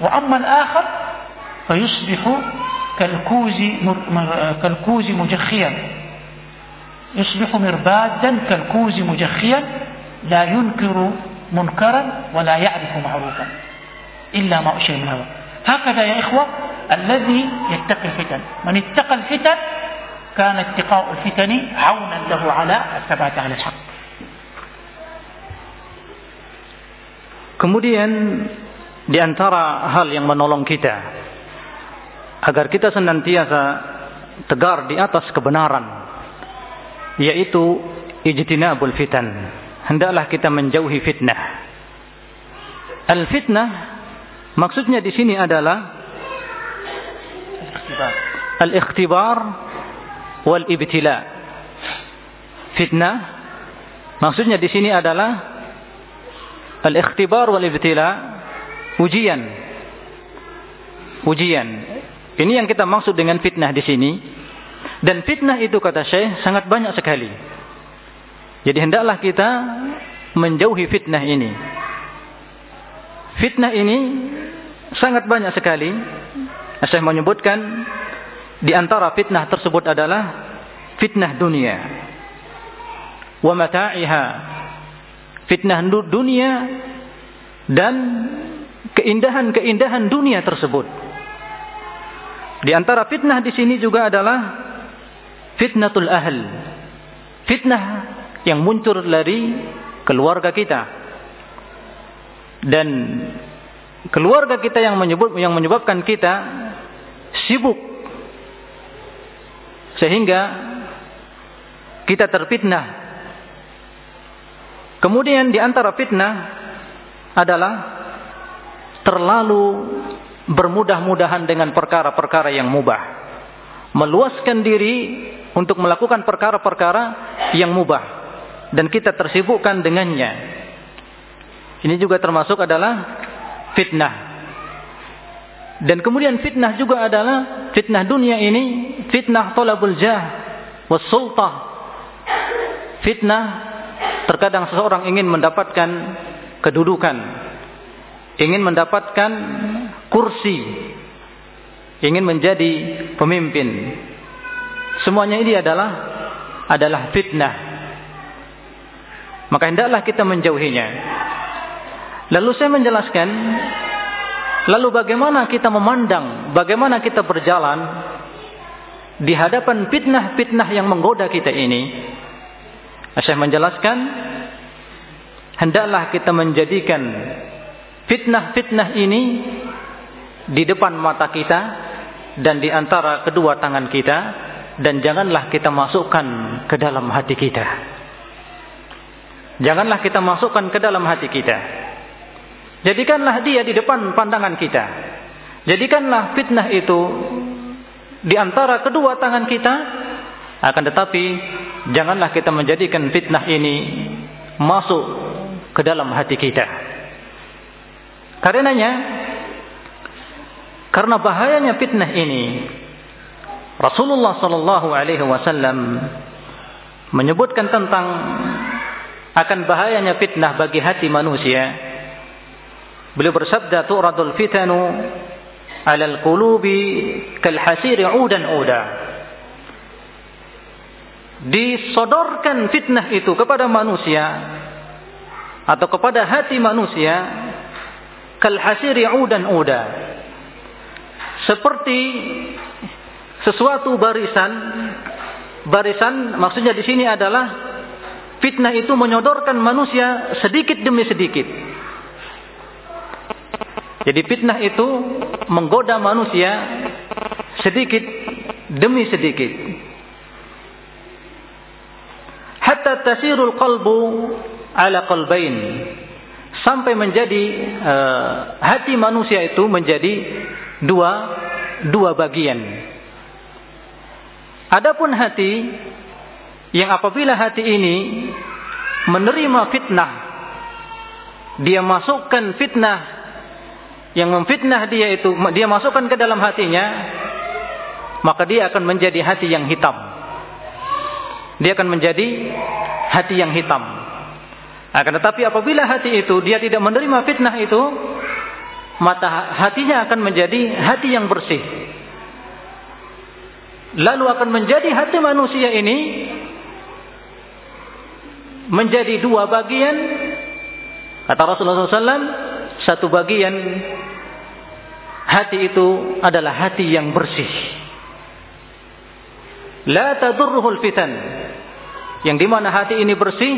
وأما الآخر فيصبح كالكوز كالكوز مجخيا. يصبح مربادا كالكوز مجخيا لا ينكر منكرا ولا يعرف معروفا إلا ما أشير من هذا هكذا يا إخوة الذي يتقي الفتن من اتقى الفتن كان اتقاء الفتن عونا له على الثبات على الحق Kemudian di antara hal yang menolong kita agar kita senantiasa tegar di atas kebenaran yaitu ijtinabul fitan. Hendaklah kita menjauhi fitnah. Al fitnah maksudnya di sini adalah al-ikhtibar wal ibtila. Fitnah maksudnya di sini adalah al-ikhtibar wal ibtila ujian. Ujian. Ini yang kita maksud dengan fitnah di sini. Dan fitnah itu kata Syekh sangat banyak sekali. Jadi hendaklah kita menjauhi fitnah ini. Fitnah ini sangat banyak sekali. Syekh menyebutkan di antara fitnah tersebut adalah fitnah dunia. Wa mata'iha. Fitnah dunia dan keindahan-keindahan dunia tersebut. Di antara fitnah di sini juga adalah fitnatul ahl. Fitnah yang muncul dari keluarga kita. Dan keluarga kita yang menyebut yang menyebabkan kita sibuk sehingga kita terfitnah. Kemudian di antara fitnah adalah terlalu bermudah-mudahan dengan perkara-perkara yang mubah. Meluaskan diri untuk melakukan perkara-perkara yang mubah dan kita tersibukkan dengannya. Ini juga termasuk adalah fitnah. Dan kemudian fitnah juga adalah fitnah dunia ini, fitnah talabul jah was. Fitnah terkadang seseorang ingin mendapatkan kedudukan, ingin mendapatkan kursi, ingin menjadi pemimpin. Semuanya ini adalah adalah fitnah. Maka hendaklah kita menjauhinya. Lalu saya menjelaskan Lalu bagaimana kita memandang, bagaimana kita berjalan di hadapan fitnah-fitnah yang menggoda kita ini? Saya menjelaskan, hendaklah kita menjadikan fitnah-fitnah ini di depan mata kita dan di antara kedua tangan kita dan janganlah kita masukkan ke dalam hati kita. Janganlah kita masukkan ke dalam hati kita. Jadikanlah dia di depan pandangan kita. Jadikanlah fitnah itu di antara kedua tangan kita. Akan tetapi janganlah kita menjadikan fitnah ini masuk ke dalam hati kita. Karenanya karena bahayanya fitnah ini Rasulullah sallallahu alaihi wasallam menyebutkan tentang akan bahayanya fitnah bagi hati manusia Beliau bersabda tu'radul fitanu 'alal qulubi kal hasir 'udan 'uda. Disodorkan fitnah itu kepada manusia atau kepada hati manusia kal hasir 'udan 'uda. Seperti sesuatu barisan barisan maksudnya di sini adalah fitnah itu menyodorkan manusia sedikit demi sedikit jadi fitnah itu menggoda manusia sedikit demi sedikit. Hatta tasirul qalbu ala qalbain. Sampai menjadi uh, hati manusia itu menjadi dua dua bagian. Adapun hati yang apabila hati ini menerima fitnah dia masukkan fitnah yang memfitnah dia itu dia masukkan ke dalam hatinya maka dia akan menjadi hati yang hitam. Dia akan menjadi hati yang hitam. Akan tetapi apabila hati itu dia tidak menerima fitnah itu mata hatinya akan menjadi hati yang bersih. Lalu akan menjadi hati manusia ini menjadi dua bagian. Kata Rasulullah SAW, satu bagian hati itu adalah hati yang bersih. La tadurruhul fitan. Yang di mana hati ini bersih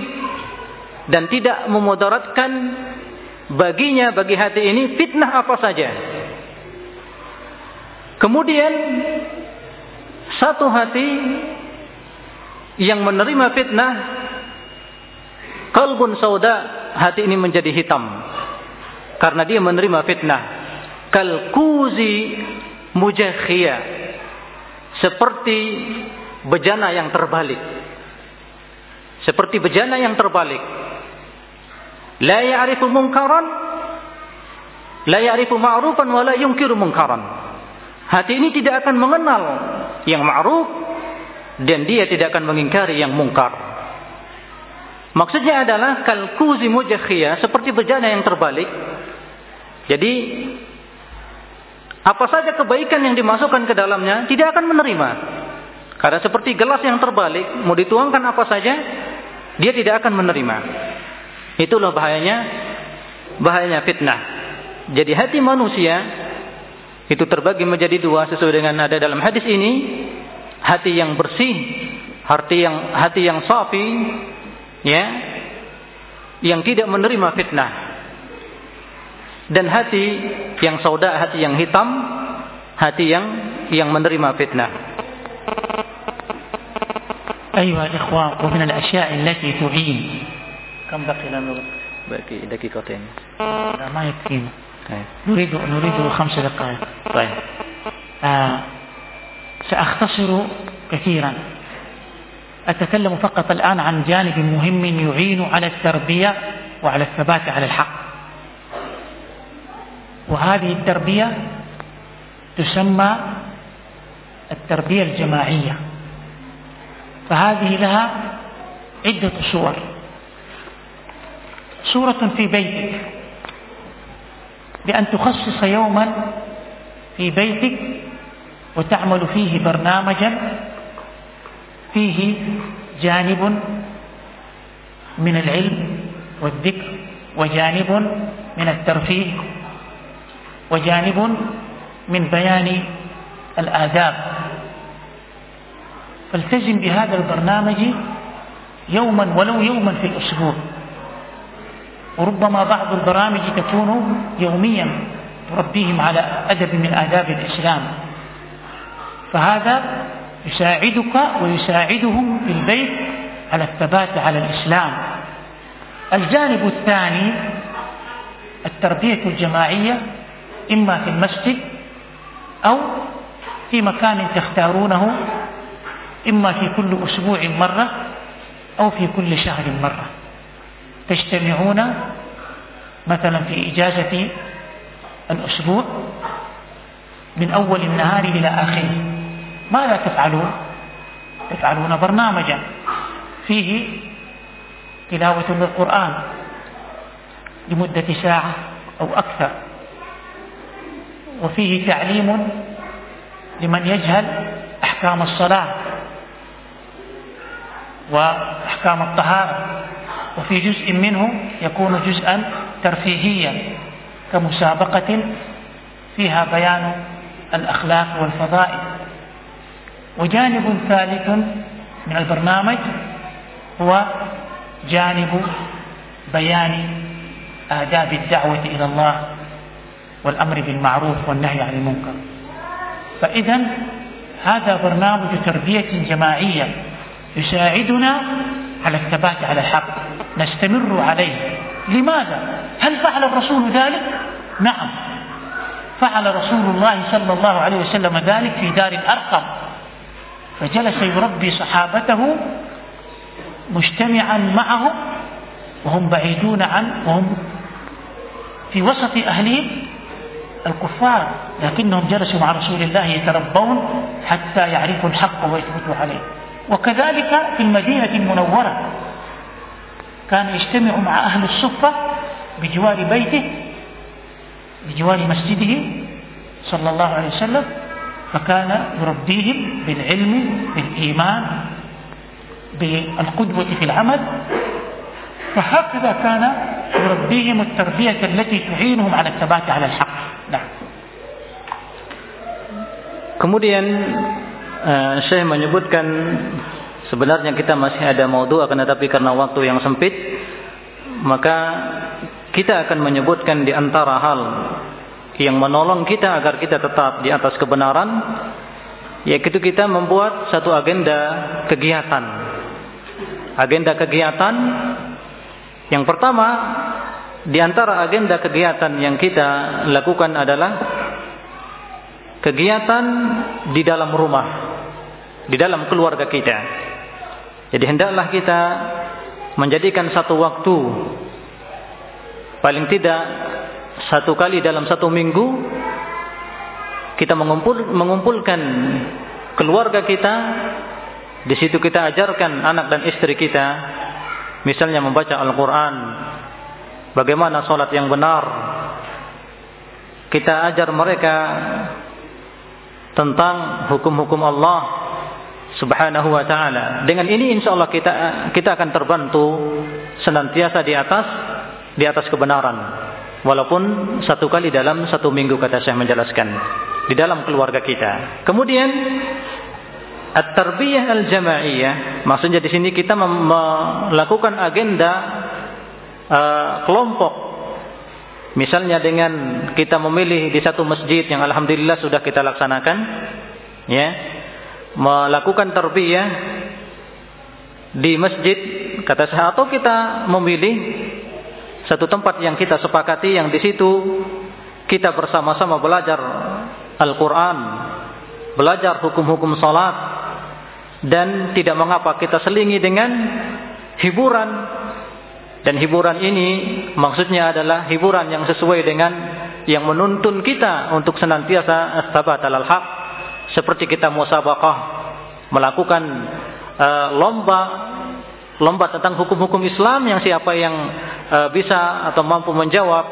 dan tidak memudaratkan baginya bagi hati ini fitnah apa saja. Kemudian satu hati yang menerima fitnah kalbun sauda hati ini menjadi hitam karena dia menerima fitnah. Kalkuzi mujakhia. Seperti bejana yang terbalik. Seperti bejana yang terbalik. La ya'rifu munkaran. La ya'rifu ma'rufan wa la yunkiru munkaran. Hati ini tidak akan mengenal yang ma'ruf dan dia tidak akan mengingkari yang mungkar maksudnya adalah kalkuzi mujakhia seperti bejana yang terbalik jadi apa saja kebaikan yang dimasukkan ke dalamnya tidak akan menerima karena seperti gelas yang terbalik mau dituangkan apa saja dia tidak akan menerima Itulah bahayanya bahayanya fitnah. Jadi hati manusia itu terbagi menjadi dua sesuai dengan ada dalam hadis ini, hati yang bersih, hati yang hati yang safi, ya, yang tidak menerima fitnah. Dan hati yang sauda, hati yang hitam, hati yang yang menerima fitnah. أيها الإخوة ومن الأشياء التي تعين. كم بقي لنا وقت؟ باقي دقيقتين. لا ما يكفينا. طيب. نريد نريد خمس دقائق. طيب. آه سأختصر كثيرا. أتكلم فقط الآن عن جانب مهم يعين على التربية وعلى الثبات على الحق. وهذه التربية تسمى التربية الجماعية. فهذه لها عدة صور. صورة في بيتك. بأن تخصص يوما في بيتك وتعمل فيه برنامجا فيه جانب من العلم والذكر وجانب من الترفيه. وجانب من بيان الآداب. فالتزم بهذا البرنامج يوما ولو يوما في الأسبوع. وربما بعض البرامج تكون يوميا تربيهم على أدب من آداب الإسلام. فهذا يساعدك ويساعدهم في البيت على الثبات على الإسلام. الجانب الثاني التربية الجماعية إما في المسجد أو في مكان تختارونه إما في كل أسبوع مرة أو في كل شهر مرة. تجتمعون مثلا في إجازة الأسبوع من أول النهار إلى آخره. ماذا تفعلون؟ تفعلون برنامجا. فيه تلاوة للقرآن لمدة ساعة أو أكثر. وفيه تعليم لمن يجهل أحكام الصلاة وأحكام الطهارة وفي جزء منه يكون جزءا ترفيهيا كمسابقة فيها بيان الأخلاق والفضائل. وجانب ثالث من البرنامج هو جانب بيان آداب الدعوة إلى الله. والأمر بالمعروف والنهي عن المنكر فإذا هذا برنامج تربية جماعية يساعدنا على الثبات على الحق نستمر عليه لماذا؟ هل فعل الرسول ذلك؟ نعم فعل رسول الله صلى الله عليه وسلم ذلك في دار الأرقم فجلس يربي صحابته مجتمعا معهم وهم بعيدون عنه وهم في وسط أهلهم الكفار لكنهم جلسوا مع رسول الله يتربون حتى يعرفوا الحق ويثبتوا عليه. وكذلك في المدينة المنورة كان يجتمع مع أهل الصفة بجوار بيته بجوار مسجده صلى الله عليه وسلم فكان يربيهم بالعلم بالإيمان بالقدوة في العمل. فهكذا كان يربيهم التربية التي تعينهم على الثبات على الحق. Nah. Kemudian uh, Syekh menyebutkan sebenarnya kita masih ada maudhu akan tetapi karena waktu yang sempit maka kita akan menyebutkan di antara hal yang menolong kita agar kita tetap di atas kebenaran yaitu kita membuat satu agenda kegiatan agenda kegiatan yang pertama di antara agenda kegiatan yang kita lakukan adalah kegiatan di dalam rumah, di dalam keluarga kita. Jadi hendaklah kita menjadikan satu waktu paling tidak satu kali dalam satu minggu kita mengumpul, mengumpulkan keluarga kita di situ kita ajarkan anak dan istri kita misalnya membaca Al-Qur'an bagaimana salat yang benar kita ajar mereka tentang hukum-hukum Allah Subhanahu wa taala. Dengan ini insya Allah kita kita akan terbantu senantiasa di atas di atas kebenaran. Walaupun satu kali dalam satu minggu kata saya menjelaskan di dalam keluarga kita. Kemudian at-tarbiyah al-jamaiyah maksudnya di sini kita melakukan agenda uh, kelompok. Misalnya dengan kita memilih di satu masjid yang alhamdulillah sudah kita laksanakan, ya, melakukan tarbiyah di masjid kata saya atau kita memilih satu tempat yang kita sepakati yang di situ kita bersama-sama belajar Al-Qur'an, belajar hukum-hukum salat dan tidak mengapa kita selingi dengan hiburan dan hiburan ini maksudnya adalah hiburan yang sesuai dengan yang menuntun kita untuk senantiasa astabat alal haq seperti kita musabaqah melakukan uh, lomba lomba tentang hukum-hukum Islam yang siapa yang uh, bisa atau mampu menjawab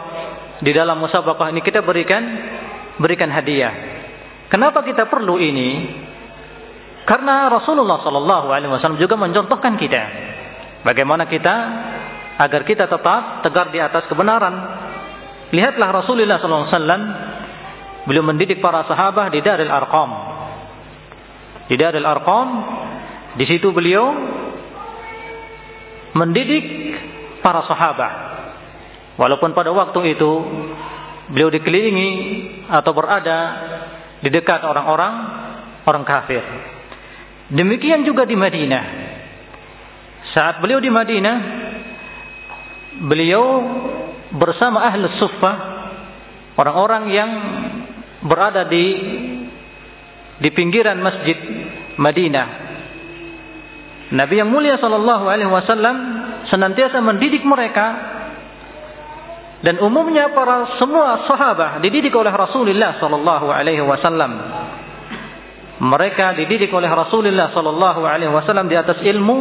di dalam musabaqah ini kita berikan berikan hadiah. Kenapa kita perlu ini? Karena Rasulullah Shallallahu Alaihi Wasallam juga mencontohkan kita bagaimana kita agar kita tetap tegar di atas kebenaran. Lihatlah Rasulullah SAW, beliau mendidik para sahabat di Darul Arqam. Di Darul Arqam, di situ beliau mendidik para sahabat. Walaupun pada waktu itu beliau dikelilingi atau berada di dekat orang-orang orang kafir. Demikian juga di Madinah. Saat beliau di Madinah, beliau bersama ahli suffah orang-orang yang berada di di pinggiran masjid Madinah. Nabi yang mulia sallallahu alaihi wasallam senantiasa mendidik mereka dan umumnya para semua sahabat dididik oleh Rasulullah sallallahu alaihi wasallam. Mereka dididik oleh Rasulullah sallallahu alaihi wasallam di atas ilmu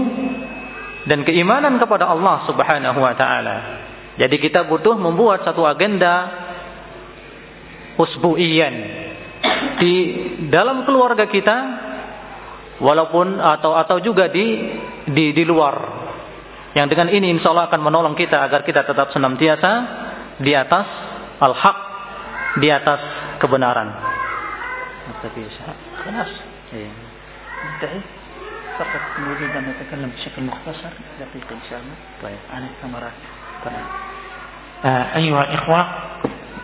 dan keimanan kepada Allah Subhanahu wa taala. Jadi kita butuh membuat satu agenda usbu'iyan di dalam keluarga kita walaupun atau atau juga di di di luar. Yang dengan ini insya Allah akan menolong kita agar kita tetap senantiasa di atas al-haq, di atas kebenaran. Tapi Kelas. Iya. فقط نريد أن نتكلم بشكل مختصر دقيقة إن شاء الله. طيب. عن الثمرات. طيب. آه أيها الإخوة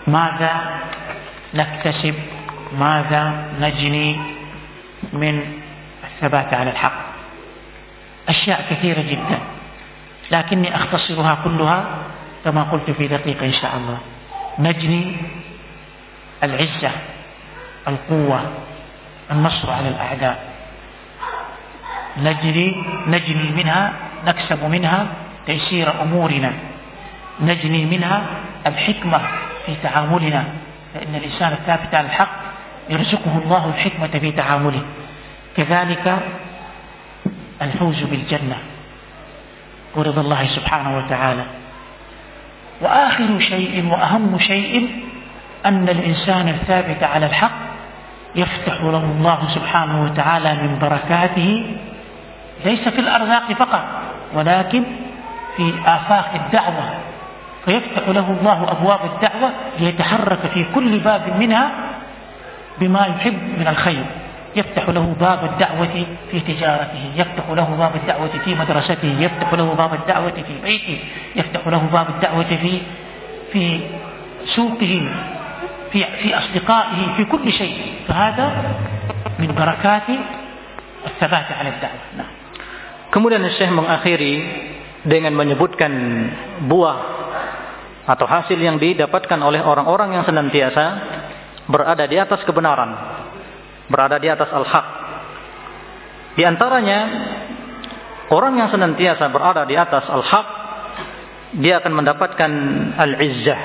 ماذا نكتسب ماذا نجني من الثبات على الحق؟ أشياء كثيرة جدا لكني أختصرها كلها كما قلت في دقيقة إن شاء الله. نجني العزة القوة النصر على الأعداء. نجري نجني منها نكسب منها تيسير أمورنا. نجني منها الحكمة في تعاملنا. فإن الإنسان الثابت على الحق يرزقه الله الحكمة في تعامله. كذلك الفوز بالجنة. ورضا الله سبحانه وتعالى. وآخر شيء وأهم شيء أن الإنسان الثابت على الحق يفتح له الله سبحانه وتعالى من بركاته ليس في الأرزاق فقط ولكن في آفاق الدعوة. فيفتح له الله أبواب الدعوة ليتحرك في كل باب منها بما يحب من الخير. يفتح له باب الدعوة في تجارته يفتح له باب الدعوة في مدرسته يفتح له باب الدعوة في بيته يفتح له باب الدعوة في في سوقه في في أصدقائه في كل شيء. فهذا من بركات الثبات على الدعوة. نعم. Kemudian Syekh mengakhiri dengan menyebutkan buah atau hasil yang didapatkan oleh orang-orang yang senantiasa berada di atas kebenaran, berada di atas al-haq. Di antaranya orang yang senantiasa berada di atas al-haq dia akan mendapatkan al-izzah,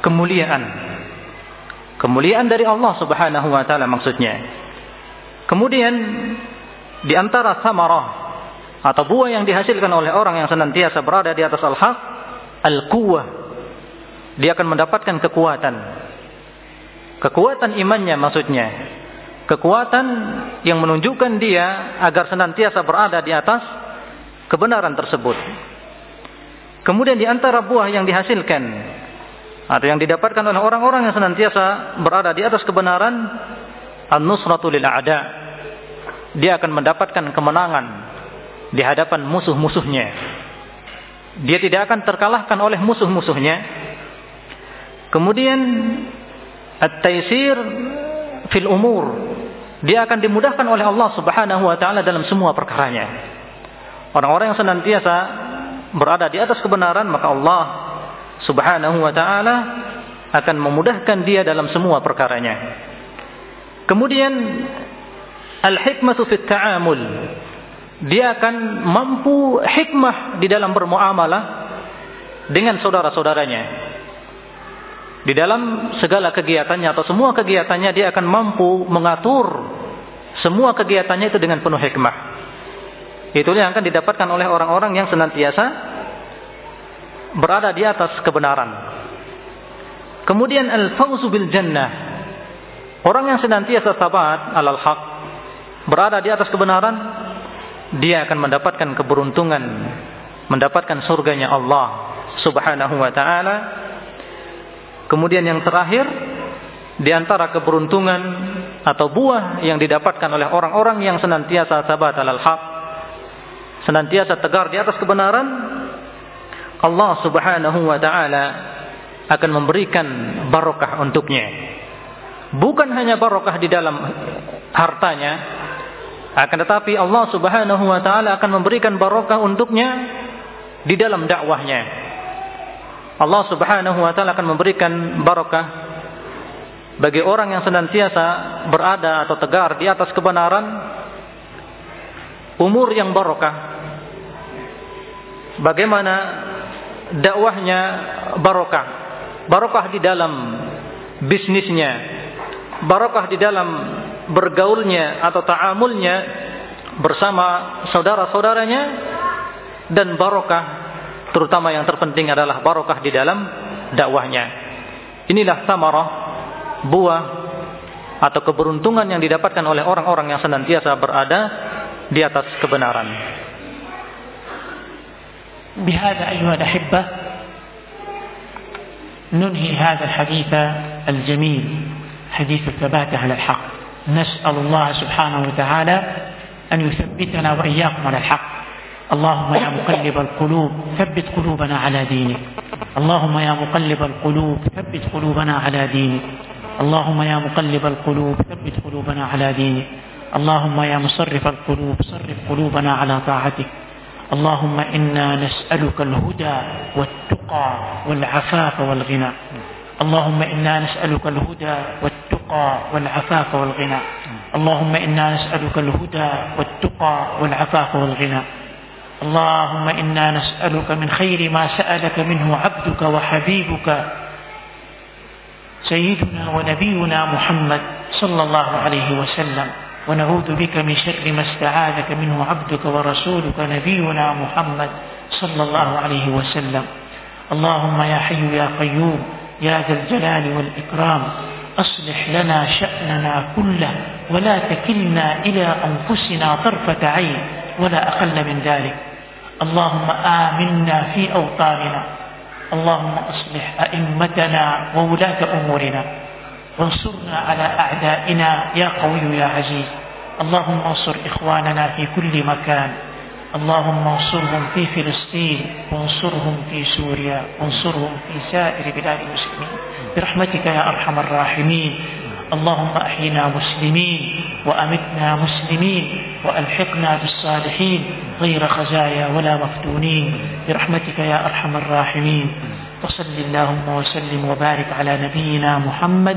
kemuliaan. Kemuliaan dari Allah Subhanahu wa taala maksudnya. Kemudian di antara samarah atau buah yang dihasilkan oleh orang yang senantiasa berada di atas al-haq, al-quwwah. Dia akan mendapatkan kekuatan. Kekuatan imannya maksudnya. Kekuatan yang menunjukkan dia agar senantiasa berada di atas kebenaran tersebut. Kemudian di antara buah yang dihasilkan atau yang didapatkan oleh orang-orang yang senantiasa berada di atas kebenaran, an-nusratu lil a'da. Dia akan mendapatkan kemenangan di hadapan musuh-musuhnya. Dia tidak akan terkalahkan oleh musuh-musuhnya. Kemudian at-taisir fil umur. Dia akan dimudahkan oleh Allah Subhanahu wa taala dalam semua perkaranya. Orang-orang yang senantiasa berada di atas kebenaran, maka Allah Subhanahu wa taala akan memudahkan dia dalam semua perkaranya. Kemudian al-hikmatu fit ta'amul dia akan mampu hikmah di dalam bermuamalah dengan saudara-saudaranya. Di dalam segala kegiatannya atau semua kegiatannya dia akan mampu mengatur semua kegiatannya itu dengan penuh hikmah. Itu yang akan didapatkan oleh orang-orang yang senantiasa berada di atas kebenaran. Kemudian al-fawzu bil jannah. Orang yang senantiasa sabat alal haq, berada di atas kebenaran, dia akan mendapatkan keberuntungan mendapatkan surganya Allah Subhanahu wa taala. Kemudian yang terakhir di antara keberuntungan atau buah yang didapatkan oleh orang-orang yang senantiasa sabat alal haq, senantiasa tegar di atas kebenaran, Allah Subhanahu wa taala akan memberikan barokah untuknya. Bukan hanya barokah di dalam hartanya, akan tetapi Allah Subhanahu wa taala akan memberikan barokah untuknya di dalam dakwahnya. Allah Subhanahu wa taala akan memberikan barokah bagi orang yang senantiasa berada atau tegar di atas kebenaran umur yang barokah. Bagaimana dakwahnya barokah? Barokah di dalam bisnisnya, barokah di dalam bergaulnya atau ta'amulnya bersama saudara-saudaranya dan barokah terutama yang terpenting adalah barokah di dalam dakwahnya. Inilah samarah buah atau keberuntungan yang didapatkan oleh orang-orang yang senantiasa berada di atas kebenaran. بهذا أيها الأحبة ننهي هذا الحديث الجميل حديث الثبات على الحق نسأل الله سبحانه وتعالى أن يثبتنا وإياكم على الحق. اللهم يا مقلب القلوب ثبت قلوبنا على دينك. اللهم يا مقلب القلوب ثبت قلوبنا على دينك. اللهم يا مقلب القلوب ثبت قلوبنا على دينك. اللهم يا مصرف القلوب صرف قلوبنا على طاعتك. اللهم إنا نسألك الهدى والتقى والعفاف والغنى. اللهم إنا نسألك الهدى والتقى والعفاف والغنى. اللهم إنا نسألك الهدى والتقى والعفاف والغنى. اللهم إنا نسألك من خير ما سألك منه عبدك وحبيبك سيدنا ونبينا محمد صلى الله عليه وسلم. ونعوذ بك من شر ما استعاذك منه عبدك ورسولك نبينا محمد صلى الله عليه وسلم. اللهم يا حي يا قيوم يا ذا الجلال والإكرام أصلح لنا شأننا كله ولا تكلنا إلى أنفسنا طرفة عين ولا أقل من ذلك. اللهم آمنا في أوطاننا. اللهم أصلح أئمتنا وولاة أمورنا. وانصرنا على أعدائنا يا قوي يا عزيز. اللهم انصر إخواننا في كل مكان. اللهم انصرهم في فلسطين وانصرهم في سوريا وانصرهم في سائر بلاد المسلمين. برحمتك يا أرحم الراحمين. اللهم أحينا مسلمين وأمتنا مسلمين وألحقنا بالصالحين غير خزايا ولا مفتونين. برحمتك يا أرحم الراحمين. وصل اللهم وسلم وبارك على نبينا محمد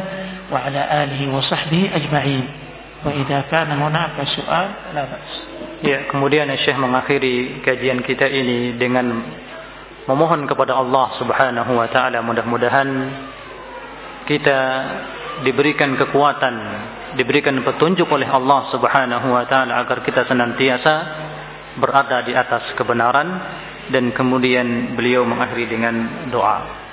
وعلى آله وصحبه أجمعين. وإذا كان هناك سؤال لا بأس. Ya, kemudian Syekh mengakhiri kajian kita ini dengan memohon kepada Allah Subhanahu wa taala mudah-mudahan kita diberikan kekuatan, diberikan petunjuk oleh Allah Subhanahu wa taala agar kita senantiasa berada di atas kebenaran dan kemudian beliau mengakhiri dengan doa.